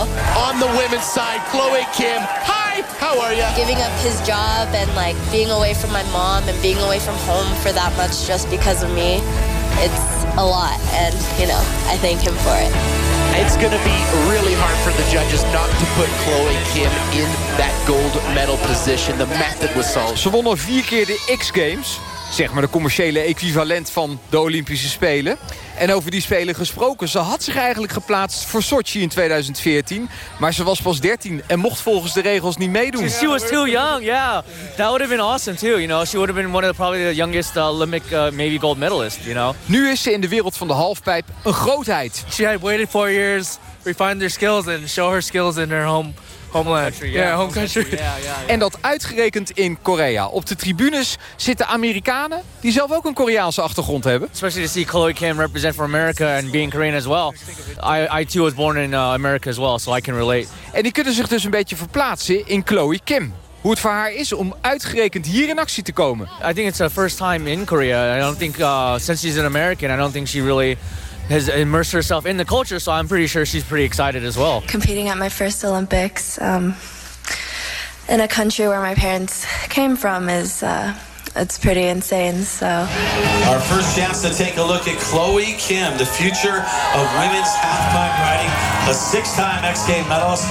On the women's side, Chloe Kim. Hi, how are you? Giving up his job and like being away from my mom and being away from home for that much just because of me. It's a lot and, you know, I thank him for it. It's going to be really hard for the judges not to put Chloe Kim in that gold medal position. The method was solved. Ze wonnen vier keer de X-Games. Zeg maar de commerciële equivalent van de Olympische Spelen. En over die Spelen gesproken. Ze had zich eigenlijk geplaatst voor Sochi in 2014. Maar ze was pas 13 en mocht volgens de regels niet meedoen. She was too young, yeah. That would have been awesome too, you know. She would have been one of the, probably the youngest uh, Olympic uh, maybe gold medalist, you know. Nu is ze in de wereld van de halfpijp een grootheid. She had waited four years, refined her skills and show her skills in her home Homeland. Country, yeah, home country. Yeah, yeah, en dat uitgerekend in Korea. Op de tribunes zitten Amerikanen die zelf ook een Koreaanse achtergrond hebben. Especially to see Chloe Kim represent for America and being Korean as well. I, I too was born in uh, America as well, so I can relate. En die kunnen zich dus een beetje verplaatsen in Chloe Kim. Hoe het voor haar is om uitgerekend hier in actie te komen. I think it's her first time in Korea. I don't think, uh, since she's an American, I don't think she really has immersed herself in the culture, so I'm pretty sure she's pretty excited as well. Competing at my first Olympics um, in a country where my parents came from is uh, it's pretty insane. So our first chance to take a look at Chloe Kim, the future of women's halfpipe riding, a six-time X Games medalist.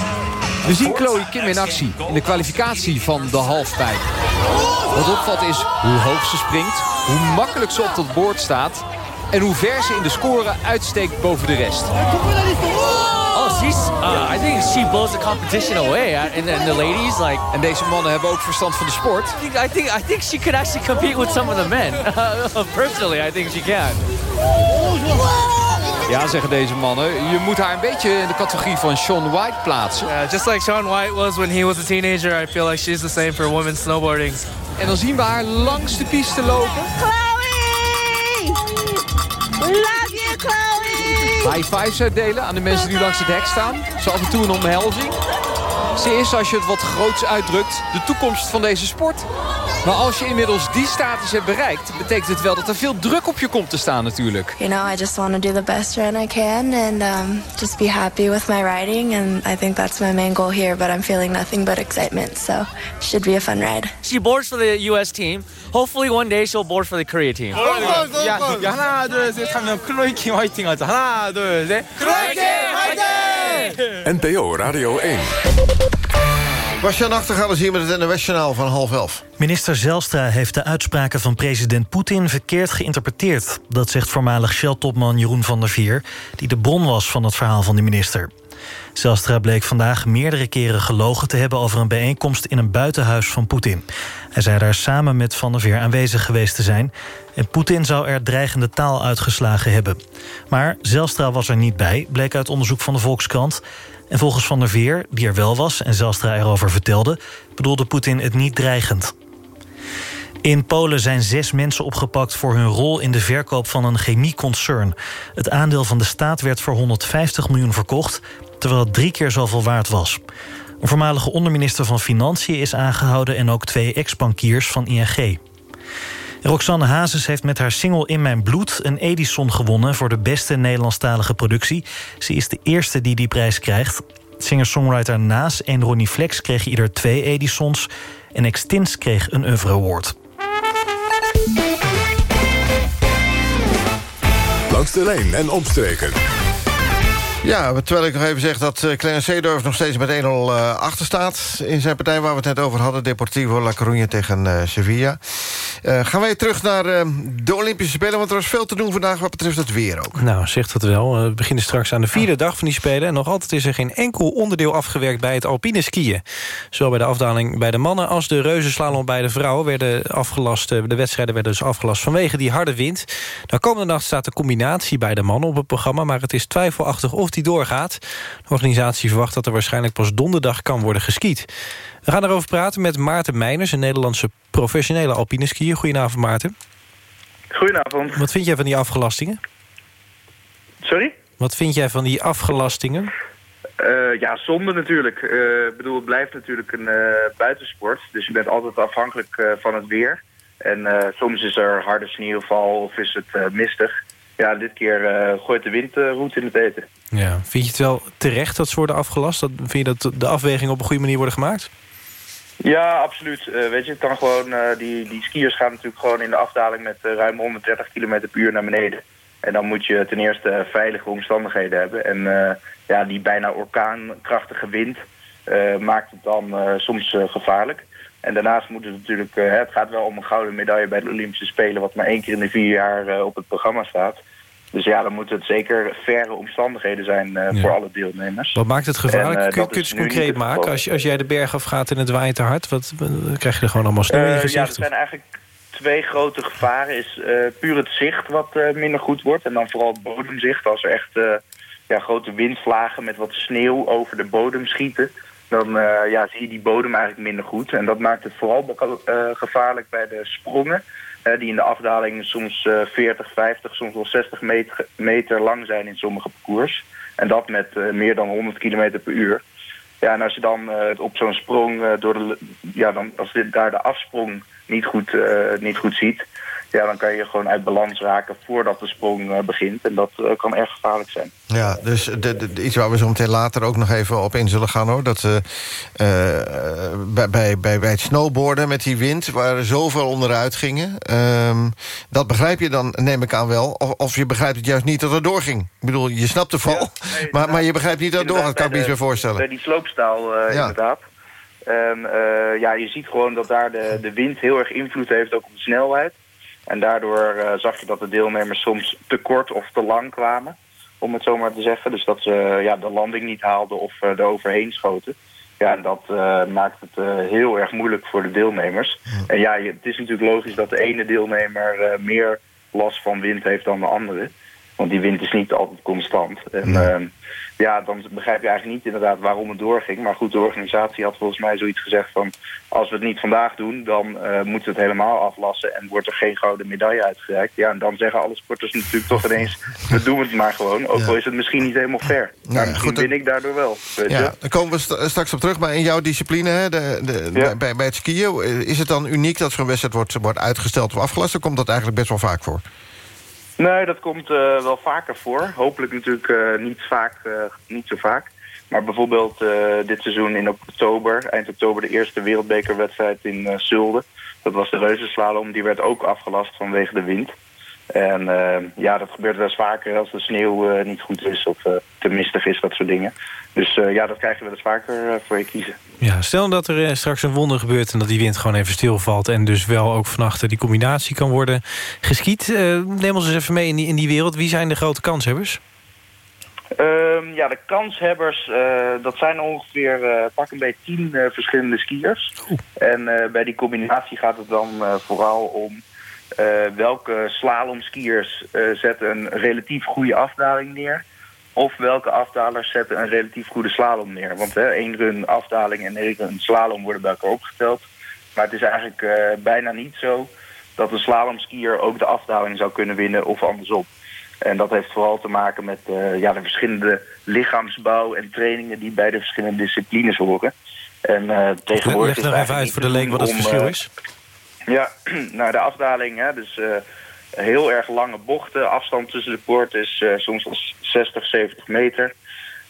We zien Chloe Kim in actie in de kwalificatie van de halfpijp. Wat opvalt is hoe hoog ze springt, hoe makkelijk ze op dat boord staat en hoe ver ze in de score uitsteekt boven de rest. Oh, she's, uh, I think she blows the competition away. And, and the ladies, like... En deze mannen hebben ook verstand van de sport. I think, I think, I think she could actually compete with some of the men. Personally, I think she can. Ja, zeggen deze mannen. Je moet haar een beetje in de categorie van Sean White plaatsen. Yeah, just like Sean White was when he was a teenager, I feel like she's the same for women's snowboarding. En dan zien we haar langs de piste lopen. Chloe! Love you, Chloe! High fives uitdelen aan de mensen die langs het hek staan. Zo af en toe een omhelzing. Ze is, als je het wat groots uitdrukt, de toekomst van deze sport. Maar als je inmiddels die status hebt bereikt... betekent het wel dat er veel druk op je komt te staan natuurlijk. You know, I just want to do the best run I can and um, just be happy with my riding. And I think that's my main goal here, but I'm feeling nothing but excitement. So it should be a fun ride. She boards for the U.S. team. Hopefully one day she'll board for the Korea team. 야, 야, 하나, 둘, 셋 하면 클로이 킴 화이팅 하자. 하나, 둘, 셋. 클로이 킴 화이팅! NPO Radio 1. Bastiaan Nachtegaal is hier met het NOS-journaal van half elf. Minister Zelstra heeft de uitspraken van president Poetin verkeerd geïnterpreteerd. Dat zegt voormalig Shell-topman Jeroen van der Vier... die de bron was van het verhaal van de minister. Zelstra bleek vandaag meerdere keren gelogen te hebben... over een bijeenkomst in een buitenhuis van Poetin. Hij zei daar samen met Van der Veer aanwezig geweest te zijn... en Poetin zou er dreigende taal uitgeslagen hebben. Maar Zelstra was er niet bij, bleek uit onderzoek van de Volkskrant... En volgens Van der Veer, die er wel was en Zelstra erover vertelde... bedoelde Poetin het niet dreigend. In Polen zijn zes mensen opgepakt voor hun rol in de verkoop van een chemieconcern. Het aandeel van de staat werd voor 150 miljoen verkocht... terwijl het drie keer zoveel waard was. Een voormalige onderminister van Financiën is aangehouden... en ook twee ex-bankiers van ING. Roxanne Hazes heeft met haar single In Mijn Bloed... een Edison gewonnen voor de beste Nederlandstalige productie. Ze is de eerste die die prijs krijgt. Singer-songwriter Naas en Ronnie Flex kregen ieder twee Edisons... en Extins kreeg een Oeuvre Award. Langs de lijn en omstreken. Ja, terwijl ik nog even zeg dat uh, Clarence Seedorf nog steeds met 1-0 uh, achter staat... in zijn partij waar we het net over hadden. Deportivo La Coruña tegen uh, Sevilla. Gaan wij terug naar de Olympische Spelen... want er was veel te doen vandaag wat betreft het weer ook. Nou, zegt dat wel. We beginnen straks aan de vierde dag van die Spelen... en nog altijd is er geen enkel onderdeel afgewerkt bij het alpine skiën. Zowel bij de afdaling bij de mannen als de reuzenslalom bij de vrouwen... werden afgelast, de wedstrijden werden dus afgelast vanwege die harde wind. Nou, komende nacht staat de combinatie bij de mannen op het programma... maar het is twijfelachtig of die doorgaat. De organisatie verwacht dat er waarschijnlijk pas donderdag kan worden geskiet. We gaan erover praten met Maarten Meiners, een Nederlandse professionele alpine skier. Goedenavond Maarten. Goedenavond. Wat vind jij van die afgelastingen? Sorry? Wat vind jij van die afgelastingen? Uh, ja, zonde natuurlijk. Uh, ik bedoel, het blijft natuurlijk een uh, buitensport. Dus je bent altijd afhankelijk van het weer. En soms is er harde sneeuwval of is het mistig ja, dit keer uh, gooit de wind uh, roet in het eten. Ja. Vind je het wel terecht dat ze worden afgelast? Dat, vind je dat de afwegingen op een goede manier worden gemaakt? Ja, absoluut. Uh, weet je, het kan gewoon, die, die skiers gaan natuurlijk gewoon in de afdaling met ruim 130 km per uur naar beneden. En dan moet je ten eerste veilige omstandigheden hebben. En ja, die bijna orkaankrachtige wind maakt het dan soms gevaarlijk. En daarnaast moet het natuurlijk, het gaat wel om een gouden medaille bij de Olympische Spelen, wat maar één keer in de vier jaar op het programma staat. Dus ja, dan moeten het zeker verre omstandigheden zijn uh, ja. voor alle deelnemers. Wat maakt het gevaarlijk? En, uh, kun, kun je het concreet maken? Als, je, als jij de berg afgaat en het waait te hard, wat, wat krijg je er gewoon allemaal sneeuw in je gezicht? Ja, er zijn eigenlijk twee grote gevaren. Is puur het zicht wat minder goed wordt. En dan vooral het bodemzicht. Als er echt ja, grote windvlagen met wat sneeuw over de bodem schieten dan uh, ja, zie je die bodem eigenlijk minder goed. En dat maakt het vooral uh, gevaarlijk bij de sprongen. Die in de afdaling soms 40, 50, soms wel 60 meter, meter, lang zijn in sommige parcours. En dat met meer dan 100 km per uur. Ja, en als je dan op zo'n sprong door de... Ja, dan, als je daar de afsprong niet goed, niet goed ziet ja, dan kan je gewoon uit balans raken voordat de sprong uh, begint. En dat uh, kan erg gevaarlijk zijn. Ja, dus de, de, iets waar we zo meteen later ook nog even op in zullen gaan... hoor. Dat uh, bij, bij, bij, bij het snowboarden met die wind, waar er zoveel onderuit gingen... Um, dat begrijp je dan, neem ik aan wel. Of, of, je begrijpt het juist niet dat het doorging. Ik bedoel, je snapt de val, ja, nee, maar, maar je begrijpt niet dat het doorgaat. Kan ik me iets meer voorstellen. Bij die sloopstaal, ja. inderdaad. En, ja, je ziet gewoon dat daar de, de wind heel erg invloed heeft ook op de snelheid. En daardoor uh, zag je dat de deelnemers soms te kort of te lang kwamen, om het zo maar te zeggen. Dus dat ze uh, ja, de landing niet haalden of uh, er overheen schoten. Ja, en dat maakt het heel erg moeilijk voor de deelnemers. En ja, het is natuurlijk logisch dat de ene deelnemer meer last van wind heeft dan de andere. Want die wind is niet altijd constant. En ehm, ja, dan begrijp je eigenlijk niet inderdaad waarom het doorging. Maar goed, de organisatie had volgens mij zoiets gezegd van... als we het niet vandaag doen, dan eh, moeten we het helemaal aflassen... en wordt er geen gouden medaille uitgereikt. Ja, en dan zeggen alle sporters natuurlijk toch ineens... we doen het maar gewoon, ook al is het misschien niet helemaal fair. Maar misschien win ik daardoor wel. Weet je? Ja, daar komen we st- straks op terug. Maar in jouw discipline, hè, de, de, bij, bij het skiën... eh, is het dan uniek dat zo'n wedstrijd wordt, wordt uitgesteld of afgelast... of komt dat eigenlijk best wel vaak voor? Nee, dat komt eh, wel vaker voor. Hopelijk natuurlijk eh, niet, vaak, eh, niet zo vaak. Maar bijvoorbeeld dit seizoen in oktober, eind oktober... de eerste wereldbekerwedstrijd in Zulde. Dat was de reuzenslalom. Die werd ook afgelast vanwege de wind. En eh, ja, dat gebeurt wel eens vaker als de sneeuw eh, niet goed is... of eh, te mistig is, dat soort dingen. Dus eh, ja, dat krijg je wel eens vaker voor je kiezen. Ja, stel dat er straks een wonder gebeurt... en dat die wind gewoon even stilvalt... en dus wel ook vannacht die combinatie kan worden geskiet. Eh, neem ons eens even mee in die, in die wereld. Wie zijn de grote kanshebbers? Ehm, ja, de kanshebbers, dat zijn ongeveer eh, pak een beetje tien verschillende skiers. En bij die combinatie gaat het dan vooral om welke slalomskiers eh, zetten een relatief goede afdaling neer. Of welke afdalers zetten een relatief goede slalom neer. Want hè, één run afdaling en één run slalom worden bij elkaar opgeteld. Maar het is eigenlijk eh, bijna niet zo dat een slalomskier ook de afdaling zou kunnen winnen of andersom. En dat heeft vooral te maken met eh, ja, de verschillende lichaamsbouw en trainingen die bij de verschillende disciplines horen. En eh, tegenwoordig Leg het even uit voor de leek wat het verschil eh, is. Ja, nou de afdaling, hè, dus eh, heel erg lange bochten. Afstand tussen de poorten is eh, soms wel 60, 70 meter.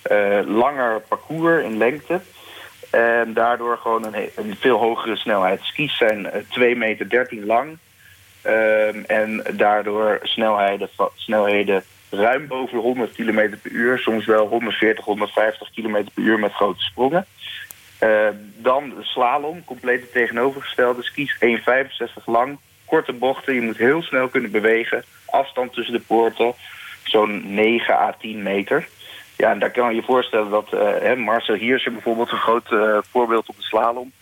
Eh, langer parcours in lengte. En daardoor gewoon een, een veel hogere snelheid. Skis zijn eh, 2 meter 13 lang. Ehm, en daardoor snelheden, snelheden ruim boven de 100 km per uur. Soms wel 140, 150 km per uur met grote sprongen. Eh, dan de slalom, compleet tegenovergestelde. Skis 1,65 lang, korte bochten. Je moet heel snel kunnen bewegen. Afstand tussen de poorten, zo'n 9 à 10 meter. Ja, en daar kan je je voorstellen dat eh, Marcel Hirscher bijvoorbeeld... een groot eh, voorbeeld op de slalom.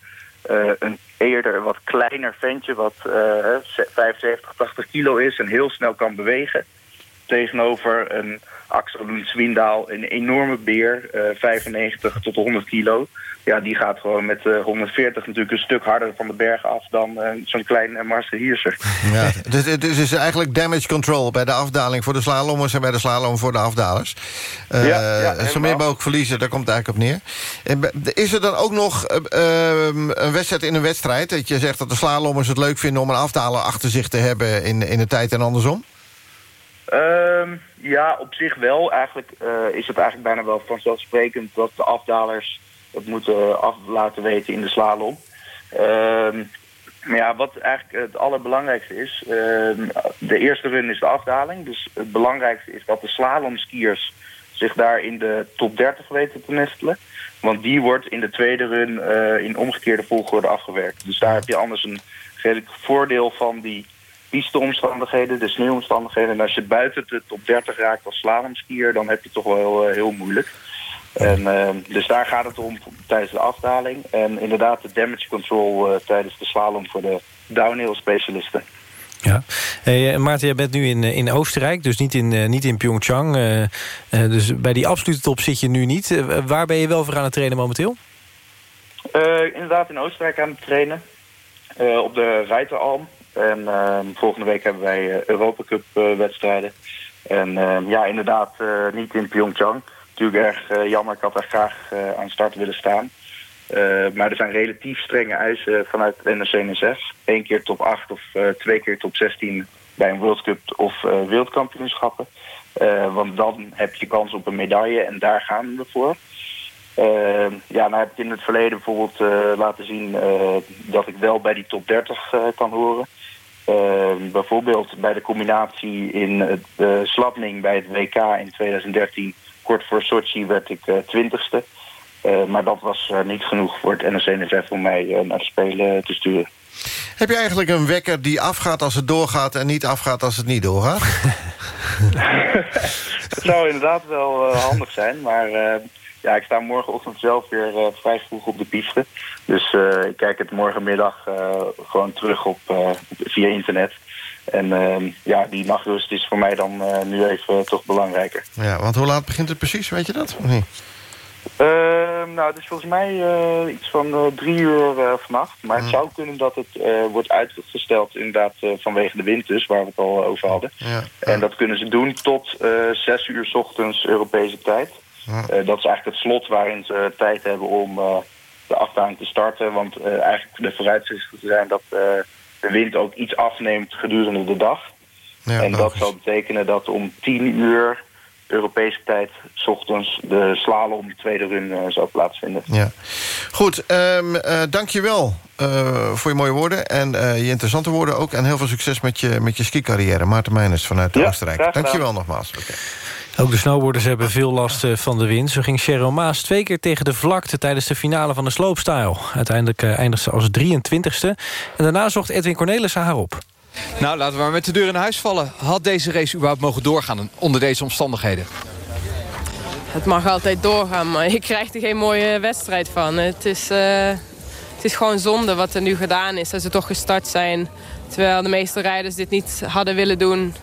Een eerder wat kleiner ventje, wat eh, 75, 80 kilo is... en heel snel kan bewegen. Tegenover een Axel Swindaal, een enorme beer, eh, 95 tot 100 kilo. Ja, die gaat gewoon met eh, 140 natuurlijk een stuk harder van de berg af... dan eh, zo'n klein eh, Marcel Hirscher. Ja, dus het is dus eigenlijk damage control bij de afdaling voor de slalommers... en bij de slalom voor de afdalers. Eh, Ja, ja, zo meer mogelijk verliezen, daar komt het eigenlijk op neer. Is er dan ook nog eh, ehm, een wedstrijd in een wedstrijd... dat je zegt dat de slalommers het leuk vinden om een afdaler achter zich te hebben... in, in de tijd en andersom? Ja, op zich wel. Eigenlijk eh, is het eigenlijk bijna wel vanzelfsprekend dat de afdalers het moeten af laten weten in de slalom. Ehm, maar ja, wat eigenlijk het allerbelangrijkste is, ehm, de eerste run is de afdaling. Dus het belangrijkste is dat de slalomskiers zich daar in de top 30 weten te nestelen. Want die wordt in de tweede run eh, in omgekeerde volgorde afgewerkt. Dus daar heb je anders een redelijk voordeel van die pisteomstandigheden, de sneeuwomstandigheden. En als je buiten de top 30 raakt als slalomskier, dan heb je het toch wel eh, heel moeilijk. En, eh, dus daar gaat het om tijdens de afdaling. En inderdaad de damage control eh, tijdens de slalom voor de downhill specialisten. Ja. Hey, eh, Maarten, jij bent nu in, eh, in Oostenrijk, dus niet in, eh, niet in Pyeongchang. eh, eh, dus bij die absolute top zit je nu niet. Eh, waar ben je wel voor aan het trainen momenteel? Eh, inderdaad in Oostenrijk aan het trainen. eh, op de Reiteralm. En eh, volgende week hebben wij eh, Europa Cup eh, wedstrijden. En eh, ja, inderdaad eh, niet in Pyeongchang. Natuurlijk erg jammer, ik had daar graag aan start willen staan. Maar er zijn relatief strenge eisen vanuit het NOC-NSF. Eén keer top 8 of twee keer top 16 bij een World Cup of wereldkampioenschappen. Want dan heb je kans op een medaille en daar gaan we voor. Eh, ja, nou heb ik in het verleden bijvoorbeeld laten zien dat ik wel bij die top 30 eh, kan horen. Eh, bijvoorbeeld bij de combinatie in het uh, Slapning bij het WK in 2013, kort voor Sochi, werd ik twintigste. Uh, maar dat was niet genoeg voor het NOC-NSF om mij naar de Spelen te sturen. Heb je eigenlijk een wekker die afgaat als het doorgaat... en niet afgaat als het niet doorgaat? Het zou inderdaad wel uh, handig zijn, maar uh, ja, ik sta morgenochtend zelf weer eh, vrij vroeg op de piste. Dus eh, ik kijk het morgenmiddag eh, gewoon terug op, via internet. En ehm, ja, die nachtrust is voor mij dan nu even toch belangrijker. Ja, want hoe laat begint het precies, weet je dat? Of niet? Ehm, nou, het is volgens mij iets van drie uur vannacht. Maar het Mm. zou kunnen dat het wordt uitgesteld inderdaad vanwege de wind dus, waar we het al over hadden. Ja. En dat kunnen ze doen tot zes uur 's ochtends Europese tijd. Eh, dat is eigenlijk het slot waarin ze tijd hebben om eh, de afdaling te starten. Want eh, eigenlijk de vooruitzichten zijn dat eh, de wind ook iets afneemt gedurende de dag. Ja, en dat zal betekenen dat om 10 uur Europese tijd, 's ochtends, de slalom, de tweede run, eh, zal plaatsvinden. Ja. Goed, ehm eh dankjewel eh voor je mooie woorden en eh, je interessante woorden ook. En heel veel succes met je, met je skicarrière. Maarten Meijners vanuit Ja, Oostenrijk. Dankjewel nogmaals. Ook de snowboarders hebben veel last eh, van de wind. Zo ging Cheryl Maas twee keer tegen de vlakte... tijdens de finale van de slopestyle. Uiteindelijk eh, eindigde ze als 23ste. En daarna zocht Edwin Cornelissen haar op. Nou, laten we maar met de deur in huis vallen. Had deze race überhaupt mogen doorgaan onder deze omstandigheden? Het mag altijd doorgaan, maar je krijgt er geen mooie wedstrijd van. Het is, eh, het is gewoon zonde wat er nu gedaan is. Dat ze toch gestart zijn. Terwijl de meeste rijders dit niet hadden willen doen.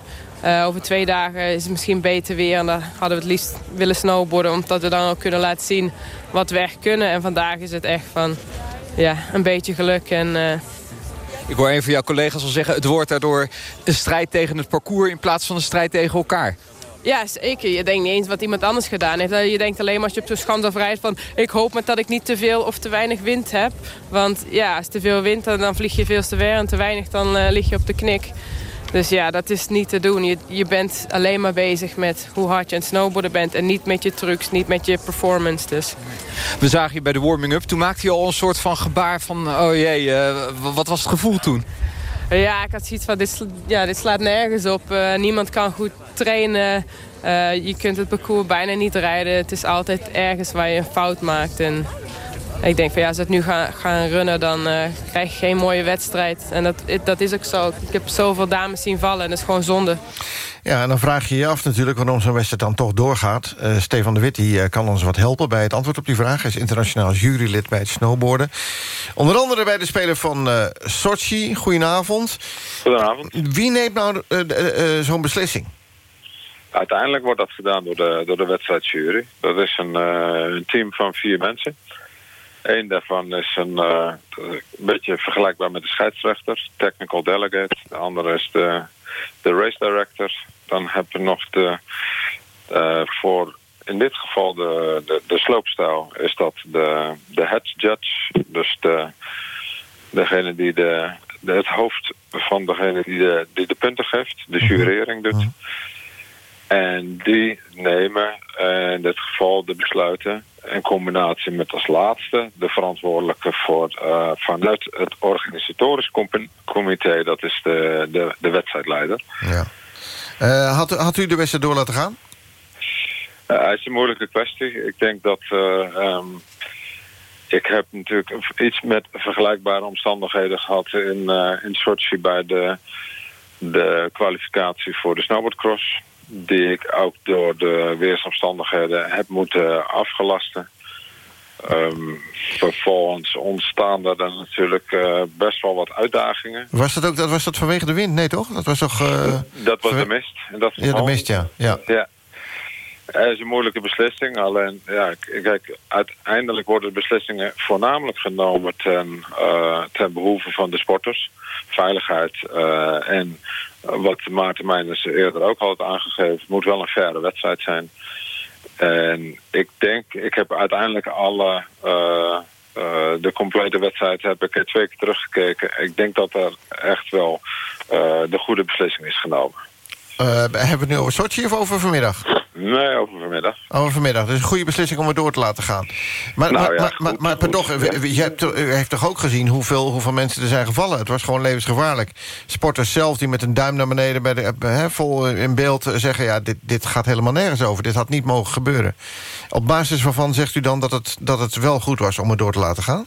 Eh, over twee dagen is het misschien beter weer. En dan hadden we het liefst willen snowboarden. Omdat we dan ook kunnen laten zien wat we echt kunnen. En vandaag is het echt van ja, een beetje geluk. En, eh, Ik hoor een van jouw collega's al zeggen... het wordt daardoor een strijd tegen het parcours... in plaats van een strijd tegen elkaar. Ja, zeker. Je denkt niet eens wat iemand anders gedaan heeft. Je denkt alleen maar als je op zo'n schans rijdt van... ik hoop maar dat ik niet te veel of te weinig wind heb. Want ja, als te veel wind, dan, dan vlieg je veel te ver. En te weinig, dan eh, lig je op de knik. Dus ja, dat is niet te doen. Je, je bent alleen maar bezig met hoe hard je aan het snowboarden bent... en niet met je trucs, niet met je performance dus. We zagen je bij de warming-up. Toen maakte je al een soort van gebaar van... oh jee, eh, wat was het gevoel toen? Ja, ik had zoiets van, dit, ja, dit slaat nergens op. Eh, niemand kan goed trainen. Eh, je kunt het parcours bijna niet rijden. Het is altijd ergens waar je een fout maakt. En ik denk van ja, als we het nu gaan, gaan runnen, dan eh, krijg je geen mooie wedstrijd. En dat, dat is ook zo. Ik heb zoveel dames zien vallen en dat is gewoon zonde. Ja, en dan vraag je je af natuurlijk waarom zo'n wedstrijd dan toch doorgaat. Eh, Stefan de Wit die, eh, kan ons wat helpen bij het antwoord op die vraag. Hij is internationaal jurylid bij het snowboarden. Onder andere bij de speler van eh Sochi. Goedenavond. Goedenavond. Wie neemt nou zo'n beslissing? Uiteindelijk wordt dat gedaan door de, door de wedstrijdjury. Dat is een, eh, een team van vier mensen. Eén daarvan is een, eh, een beetje vergelijkbaar met de scheidsrechter, technical delegate. De andere is de, de race director. Dan hebben we nog de, eh, voor in dit geval de, de, de sloopstijl is dat de, de head judge. Dus de, degene die de, de, het hoofd van degene die de, die de punten geeft, de jurering doet. En die nemen eh, in dit geval de besluiten in combinatie met als laatste de verantwoordelijke voor, eh, vanuit het organisatorisch comité, dat is de, de, de wedstrijdleider. Ja. Eh, had, had u de wedstrijd door laten gaan? Het is een moeilijke kwestie. Ik denk dat. eh, ehm, ik heb natuurlijk iets met vergelijkbare omstandigheden gehad in, in Sochi bij de, de kwalificatie voor de snowboardcross. Die ik ook door de weersomstandigheden heb moeten afgelasten. Ehm, vervolgens ontstaan er dan natuurlijk eh, best wel wat uitdagingen. Was dat ook dat, was dat vanwege de wind? Nee, toch? Dat was toch... eh, Dat was de mist. Dat Ja, de mist, ja. ja. Ja. Het is een moeilijke beslissing. Alleen, ja, kijk, uiteindelijk worden beslissingen voornamelijk genomen ten, eh, ten behoeve van de sporters. Veiligheid eh, en wat Maarten Meijners eerder ook al had aangegeven, moet wel een faire wedstrijd zijn. En ik denk, ik heb uiteindelijk alle, eh, de complete wedstrijd heb ik twee keer teruggekeken. Ik denk dat er echt wel de goede beslissing is genomen. Hebben we nu over Sochi of over vanmiddag? Nee, over vanmiddag. Over vanmiddag. Dus een goede beslissing om het door te laten gaan. Maar, Nou maar, ja, maar, maar, u- je hebt, u heeft toch ook gezien hoeveel, hoeveel mensen er zijn gevallen? Het was gewoon levensgevaarlijk. Sporters zelf die met een duim naar beneden bij de, eh, vol in beeld eh, zeggen... ja, dit, dit gaat helemaal nergens over. Dit had niet mogen gebeuren. Op basis waarvan zegt u dan dat het, dat het wel goed was om het door te laten gaan?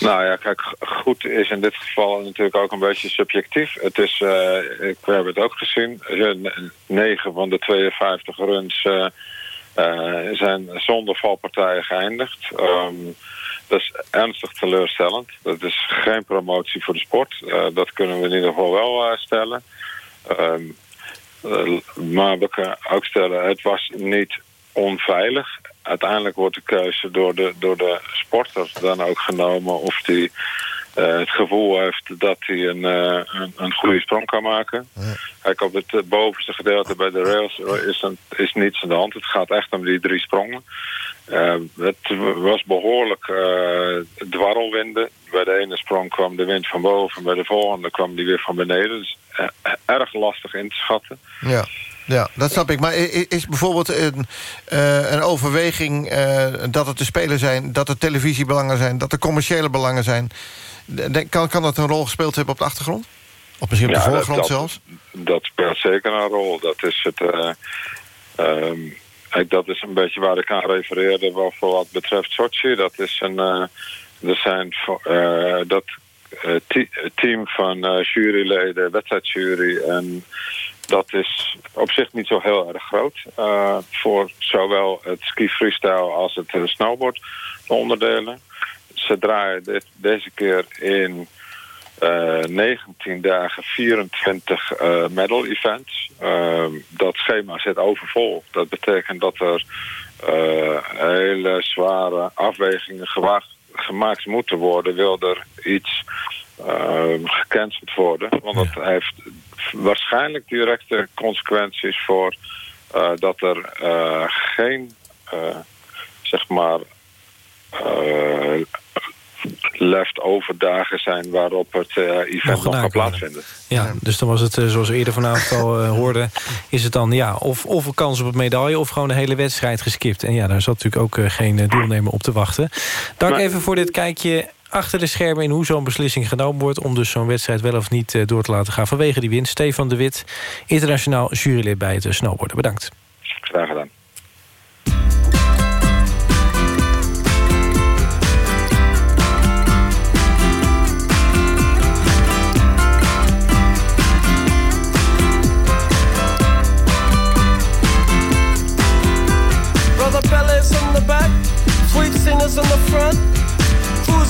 Nou ja, kijk, goed is in dit geval natuurlijk ook een beetje subjectief. Het is, ik, we hebben het ook gezien, eh, n- 9 van de 52 runs eh, eh, zijn zonder valpartijen geëindigd. Ehm, dat is ernstig teleurstellend. Dat is geen promotie voor de sport. Dat kunnen we in ieder geval wel stellen. Ehm, eh, maar we kunnen ook stellen, het was niet onveilig. Uiteindelijk wordt de keuze door de, door de sporter dan ook genomen... of die eh, het gevoel heeft dat hij een, eh, een, een goede sprong kan maken. Kijk, op het eh, bovenste gedeelte bij de rails is, een, is niets aan de hand. Het gaat echt om die drie sprongen. Eh, het was behoorlijk eh, dwarrelwinden. Bij de ene sprong kwam de wind van boven. Bij de volgende kwam die weer van beneden. Dus erg lastig in te schatten. Ja. Ja, dat snap ik. Maar is bijvoorbeeld een, eh, een overweging eh, dat het de spelen zijn... dat er televisiebelangen zijn, dat er commerciële belangen zijn... Kan, kan dat een rol gespeeld hebben op de achtergrond? Of misschien op de Ja, voorgrond dat, zelfs? Dat speelt zeker een rol. Dat is het. eh, ehm, dat is een beetje waar ik aan refereerde wel voor wat betreft Sochi. Dat is een. er zijn dat te- team van juryleden, wedstrijdjury en dat is op zich niet zo heel erg groot. eh, voor zowel het ski freestyle als het eh, snowboard onderdelen. Ze draaien dit, deze keer in eh 19 dagen 24 eh, medal events. Ehm, dat schema zit overvol. Dat betekent dat er eh, hele zware afwegingen gewaagd, gemaakt moeten worden. Wil er iets ehm, gecanceld worden. Want dat heeft waarschijnlijk directe consequenties voor eh, dat er eh, geen eh, zeg maar eh leftover dagen zijn waarop het eh, event nog, kan plaatsvinden. Ja, dus dan was het, zoals we eerder vanavond al hoorden... is het dan ja, of, of een kans op een medaille... of gewoon de hele wedstrijd geskipt. En ja, daar zat natuurlijk ook geen deelnemer op te wachten. Dank Maar- even voor dit kijkje achter de schermen... in hoe zo'n beslissing genomen wordt... om dus zo'n wedstrijd wel of niet eh, door te laten gaan... vanwege die winst. Stefan de Wit, internationaal jurylid bij het eh, snowboarden. Bedankt. Graag gedaan. Brother Bellas in the back, sweet singers in the front.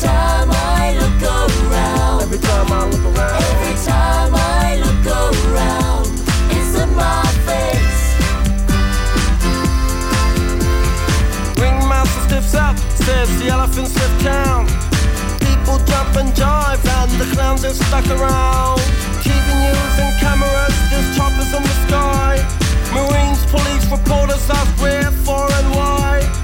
time I look around. Every time I look around. Every time I look around. It's in my face. Ringmaster stiffs up, says the elephants lift town. People jump and jive, and the clowns are stuck around. TV news and cameras, there's choppers in the sky. Marines, police, reporters ask where, for, and why.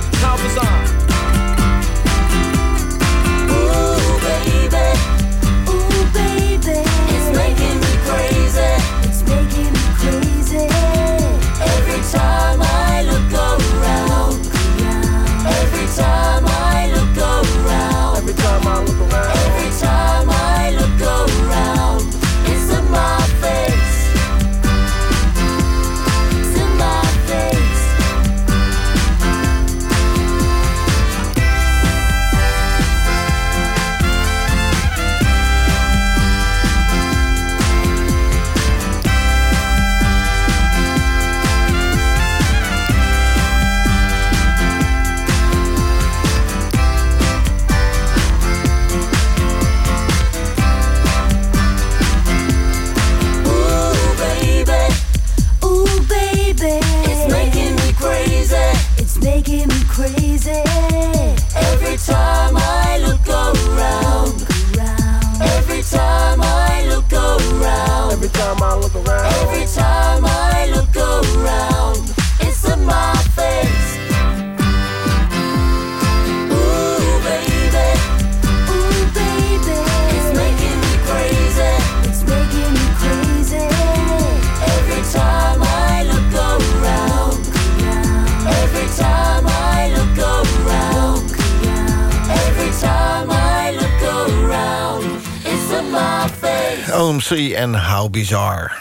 En How Bizarre.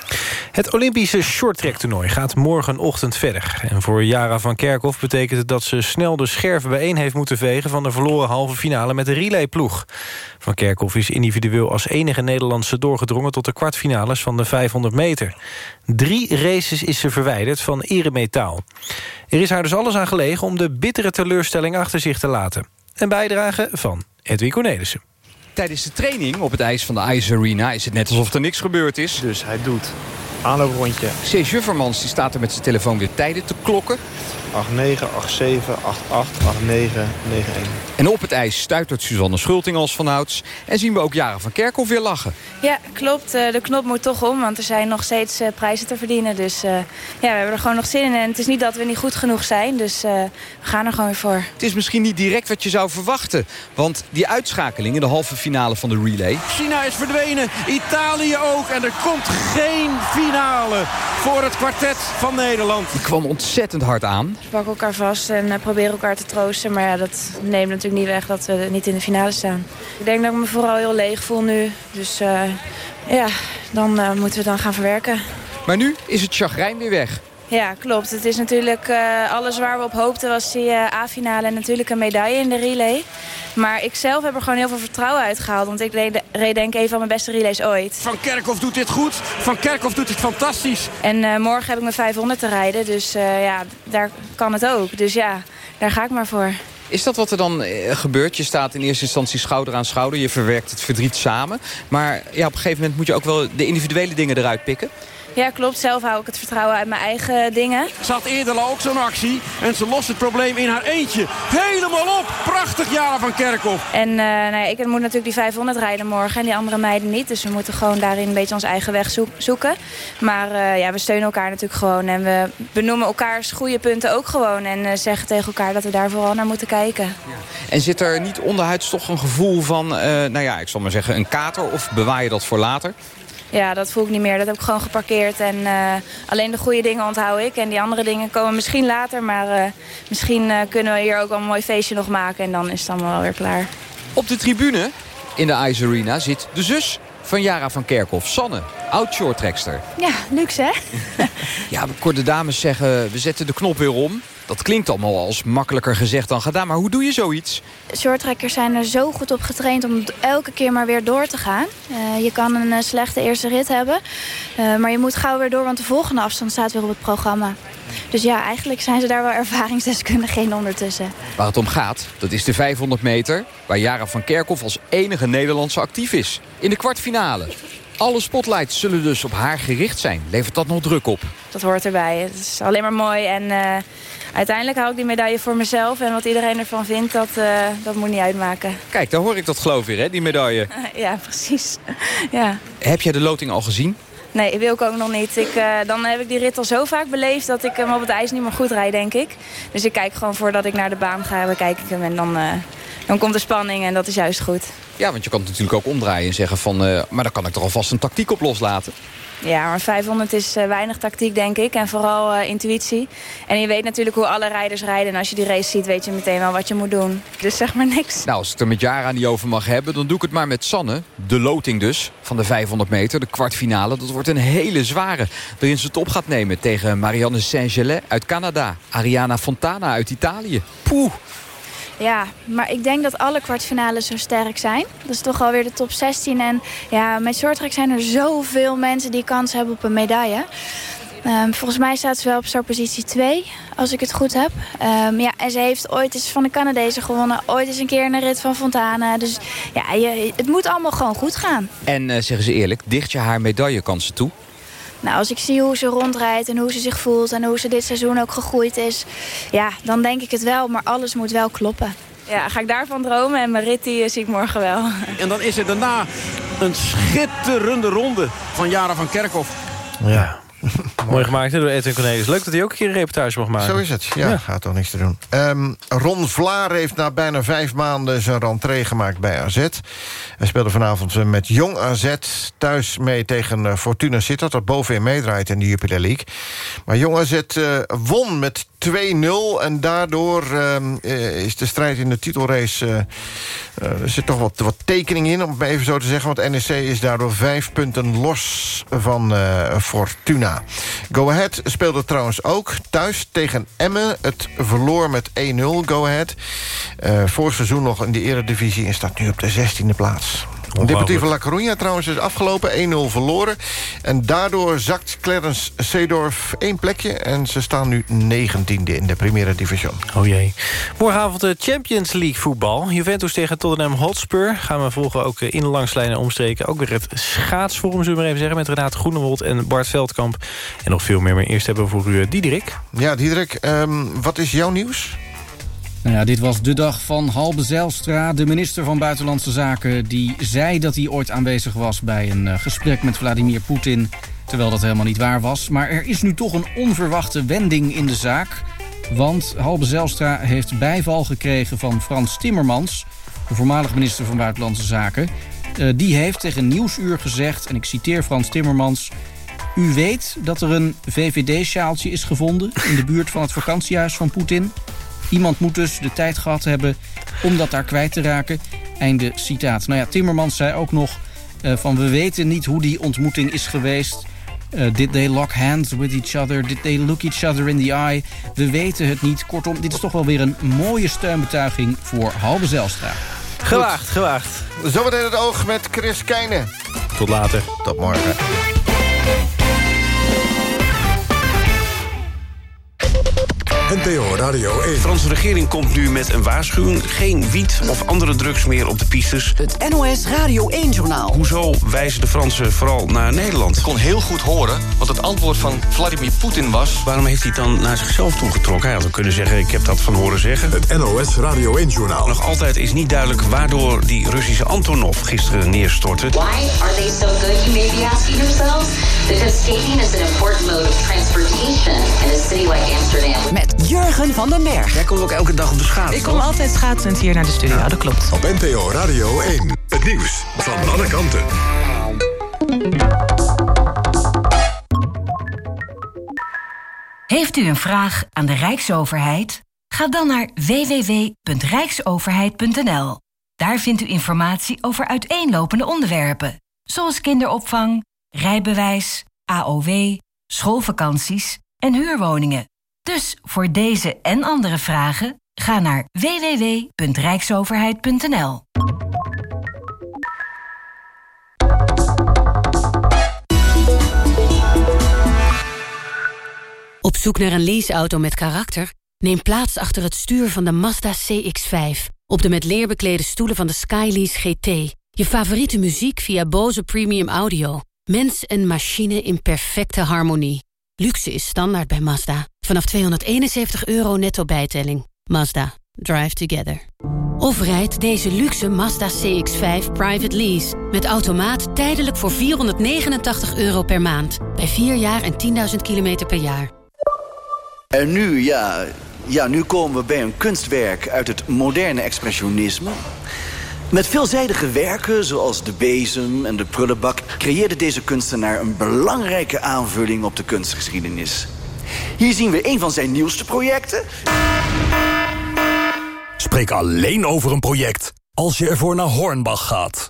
Het Olympische shorttrack-toernooi gaat morgenochtend verder. En voor Jara van Kerkhoff betekent het dat ze snel de scherven bijeen heeft moeten vegen... van de verloren halve finale met de relayploeg. Van Kerkhoff is individueel als enige Nederlandse doorgedrongen... tot de kwartfinales van de 500 meter. Drie races is ze verwijderd van eremetaal. Er is haar dus alles aan gelegen om de bittere teleurstelling achter zich te laten. Een bijdrage van Edwin Cornelissen. Tijdens de training op het ijs van de Ice Arena is het net alsof er niks gebeurd is. Dus hij doet aanlooprondje. C. Juffermans die staat er met zijn telefoon weer tijden te klokken. 89, 87, 88, 89, 91. En op het ijs stuitert Suzanne Schulting als vanouds. En zien we ook Jaren van Kerkhoff weer lachen. Ja, klopt. Eh, De knop moet toch om, want er zijn nog steeds eh, prijzen te verdienen. Dus eh, ja, we hebben er gewoon nog zin in. En het is niet dat we niet goed genoeg zijn, dus eh, we gaan er gewoon weer voor. Het is misschien niet direct wat je zou verwachten. Want die uitschakeling in de halve finale van de relay... China is verdwenen, Italië ook. En er komt geen finale voor het kwartet van Nederland. Die kwam ontzettend hard aan. We pakken elkaar vast en eh, proberen elkaar te troosten. Maar ja, dat neemt natuurlijk niet weg dat we niet in de finale staan. Ik denk dat ik me vooral heel leeg voel nu. Dus eh, ja, dan eh, moeten we dan gaan verwerken. Maar nu is het chagrijn weer weg. Ja, klopt. Het is natuurlijk eh, alles waar we op hoopten was die eh, A-finale en natuurlijk een medaille in de relay. Maar ik zelf heb er gewoon heel veel vertrouwen uitgehaald. Want ik reed, reed denk ik een van mijn beste relays ooit. Van Kerkhoff doet dit goed. Van Kerkhoff doet het fantastisch. En eh, morgen heb ik mijn 500 te rijden. Dus eh, ja, daar kan het ook. Dus ja, daar ga ik maar voor. Is dat wat er dan gebeurt? Je staat in eerste instantie schouder aan schouder. Je verwerkt het verdriet samen. Maar ja, op een gegeven moment moet je ook wel de individuele dingen eruit pikken. Ja, klopt. Zelf hou ik het vertrouwen uit mijn eigen dingen. Ze had eerder al ook zo'n actie. En ze lost het probleem in haar eentje. Helemaal op. Prachtig Jara van Kerkhoff. En eh, nou ja, ik moet natuurlijk die 500 rijden morgen en die andere meiden niet. Dus we moeten gewoon daarin een beetje onze eigen weg zoek- zoeken. Maar eh, ja, we steunen elkaar natuurlijk gewoon. En we benoemen elkaars goede punten ook gewoon. En eh, zeggen tegen elkaar dat we daar vooral naar moeten kijken. En zit er niet onderhuids toch een gevoel van, eh, nou ja, ik zal maar zeggen, een kater? Of bewaar je dat voor later? Ja, dat voel ik niet meer. Dat heb ik gewoon geparkeerd. En eh, alleen de goede dingen onthoud ik. En die andere dingen komen misschien later. Maar eh, misschien eh, kunnen we hier ook wel een mooi feestje nog maken. En dan is het allemaal wel weer klaar. Op de tribune in de Ice Arena zit de zus van Jara van Kerkhoff, Sanne, oud shorttrekster. Ja, luxe hè? Ja, de dames zeggen, we zetten de knop weer om. Dat klinkt allemaal als makkelijker gezegd dan gedaan. Maar hoe doe je zoiets? Shorttrekkers zijn er zo goed op getraind om elke keer maar weer door te gaan. Eh, je kan een eh, slechte eerste rit hebben. eh, maar je moet gauw weer door, want de volgende afstand staat weer op het programma. Dus ja, eigenlijk zijn ze daar wel ervaringsdeskundigen in ondertussen. Waar het om gaat, dat is de 500 meter... waar Jara van Kerkhoff als enige Nederlandse actief is. In de kwartfinale. Alle spotlights zullen dus op haar gericht zijn. Levert dat nog druk op? Dat hoort erbij. Het is alleen maar mooi. En eh, uiteindelijk hou ik die medaille voor mezelf. En wat iedereen ervan vindt, dat, eh, dat moet niet uitmaken. Kijk, daar hoor ik dat geloof weer, hè, die medaille. ja, precies. ja. Heb jij de loting al gezien? Nee, wil ik ook nog niet. Ik, eh, dan heb ik die rit al zo vaak beleefd dat ik hem op het ijs niet meer goed rijd, denk ik. Dus ik kijk gewoon voordat ik naar de baan ga, bekijk ik hem. En dan, eh, dan komt de spanning en dat is juist goed. Ja, want je kan het natuurlijk ook omdraaien en zeggen van... eh, maar dan kan ik er alvast een tactiek op loslaten. Ja, maar 500 is eh, weinig tactiek, denk ik. En vooral eh, intuïtie. En je weet natuurlijk hoe alle rijders rijden. En als je die race ziet, weet je meteen wel wat je moet doen. Dus zeg maar niks. Nou, als ik er met Jara niet over mag hebben... dan doe ik het maar met Sanne. De loting dus, van de 500 meter, de kwartfinale. Dat wordt een hele zware. Waarin ze het op gaat nemen tegen Marianne Saint-Gelais uit Canada. Ariana Fontana uit Italië. Poeh. Ja, maar ik denk dat alle kwartfinales zo sterk zijn. Dat is toch alweer de top 16. En ja, met shorttrack zijn er zoveel mensen die kans hebben op een medaille. Ehm, volgens mij staat ze wel op startpositie 2, als ik het goed heb. Ehm, ja, en ze heeft ooit eens van de Canadezen gewonnen. Ooit eens een keer een rit van Fontana. Dus ja, je, het moet allemaal gewoon goed gaan. En eh, zeggen ze eerlijk, dicht je haar medaillekansen toe? Nou, als ik zie hoe ze rondrijdt en hoe ze zich voelt... en hoe ze dit seizoen ook gegroeid is... ja, dan denk ik het wel, maar alles moet wel kloppen. Ja, ga ik daarvan dromen en mijn rit die zie ik morgen wel. En dan is er daarna een schitterende ronde van Jara van Kerkhoff. Ja. Mooi gemaakt hè, door Edwin Cornelis. Leuk dat hij ook een keer een reportage mag maken. Zo is het, ja, gaat toch niks te doen. Ehm, Ron Vlaar heeft na bijna vijf maanden zijn rentree gemaakt bij AZ. Hij speelde vanavond eh, met Jong AZ thuis mee tegen eh, Fortuna Sittard... dat bovenin meedraait in de Jupiler League. Maar Jong AZ uh, won met 2-0 en daardoor ehm, is de strijd in de titelrace... er zit toch wat, wat tekening in, om het even zo te zeggen... want NEC is daardoor vijf punten los van Fortuna. Go Ahead speelde trouwens ook thuis tegen Emmen. Het verloor met 1-0 Go Ahead. Uh, vorig seizoen nog in de eredivisie en staat nu op de 16e plaats. Deportivo La Coruña trouwens is afgelopen, 1-0 verloren. En daardoor zakt Clarence Seedorf één plekje... en ze staan nu 19e in de Primera Division. Oh jee. Morgenavond de Champions League voetbal. Juventus tegen Tottenham Hotspur. Gaan we volgen ook in de langslijnen omstreken. Ook weer het schaatsforum, zullen we maar even zeggen... met Renate Groenewold en Bart Veldkamp. En nog veel meer. Maar eerst hebben we voor u Diederik. Ja, Diederik, um, wat is jouw nieuws? Nou ja, dit was de dag van Halbe Zijlstra, de minister van Buitenlandse Zaken... die zei dat hij ooit aanwezig was bij een uh, gesprek met Vladimir Poetin... terwijl dat helemaal niet waar was. Maar er is nu toch een onverwachte wending in de zaak... want Halbe Zijlstra heeft bijval gekregen van Frans Timmermans... de voormalig minister van Buitenlandse Zaken. Uh, die heeft tegen Nieuwsuur gezegd, en ik citeer Frans Timmermans... U weet dat er een VVD-sjaaltje is gevonden... in de buurt van het vakantiehuis van Poetin... Iemand moet dus de tijd gehad hebben om dat daar kwijt te raken. Einde citaat. Nou ja, Timmermans zei ook nog uh, van we weten niet hoe die ontmoeting is geweest. Uh, did they lock hands with each other? Did they look each other in the eye? We weten het niet. Kortom, dit is toch wel weer een mooie steunbetuiging voor Halbe Zelstra. Gewaagd, gewaagd. Zometeen het oog met Chris Keijnen. Tot later. Tot morgen. NPO Radio 1. De Franse regering komt nu met een waarschuwing. Geen wiet of andere drugs meer op de pistes. Het NOS Radio 1-journaal. Hoezo wijzen de Fransen vooral naar Nederland? Ik kon heel goed horen wat het antwoord van Vladimir Poetin was. Waarom heeft hij het dan naar zichzelf toegetrokken? Hij had ook kunnen zeggen, ik heb dat van horen zeggen. Het NOS Radio 1-journaal. Nog altijd is niet duidelijk waardoor die Russische Antonov gisteren neerstortte. Why are they so good, you may be asking yourselves? Because skating is an important mode of transportation in a city like Amsterdam. Met Jurgen van den Berg. Jij komt ook elke dag op de schaats. Ik kom altijd schaatsend hier naar de studio, ja. dat klopt. Op NPO Radio 1. Het nieuws van alle kanten. Heeft u een vraag aan de Rijksoverheid? Ga dan naar www.rijksoverheid.nl. Daar vindt u informatie over uiteenlopende onderwerpen, zoals kinderopvang, rijbewijs, AOW, schoolvakanties en huurwoningen. Dus voor deze en andere vragen ga naar www.rijksoverheid.nl. Op zoek naar een leaseauto met karakter? Neem plaats achter het stuur van de Mazda CX-5. Op de met leer beklede stoelen van de Skylease GT. Je favoriete muziek via Bose Premium Audio. Mens en machine in perfecte harmonie. Luxe is standaard bij Mazda. Vanaf 271 euro netto bijtelling. Mazda. Drive together. Of rijd deze luxe Mazda CX-5 private lease. Met automaat tijdelijk voor 489 euro per maand. Bij 4 jaar en 10.000 kilometer per jaar. En nu, ja, ja, nu komen we bij een kunstwerk uit het moderne expressionisme. Met veelzijdige werken, zoals de bezem en de prullenbak... creëerde deze kunstenaar een belangrijke aanvulling op de kunstgeschiedenis. Hier zien we een van zijn nieuwste projecten. Spreek alleen over een project als je ervoor naar Hornbach gaat.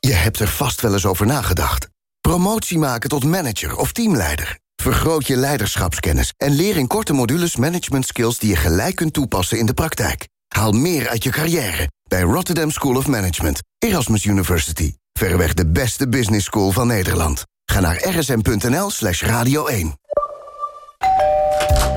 Je hebt er vast wel eens over nagedacht. Promotie maken tot manager of teamleider. Vergroot je leiderschapskennis en leer in korte modules management skills die je gelijk kunt toepassen in de praktijk. Haal meer uit je carrière bij Rotterdam School of Management, Erasmus University. Verreweg de beste business school van Nederland. Ga naar rsm.nl slash radio 1.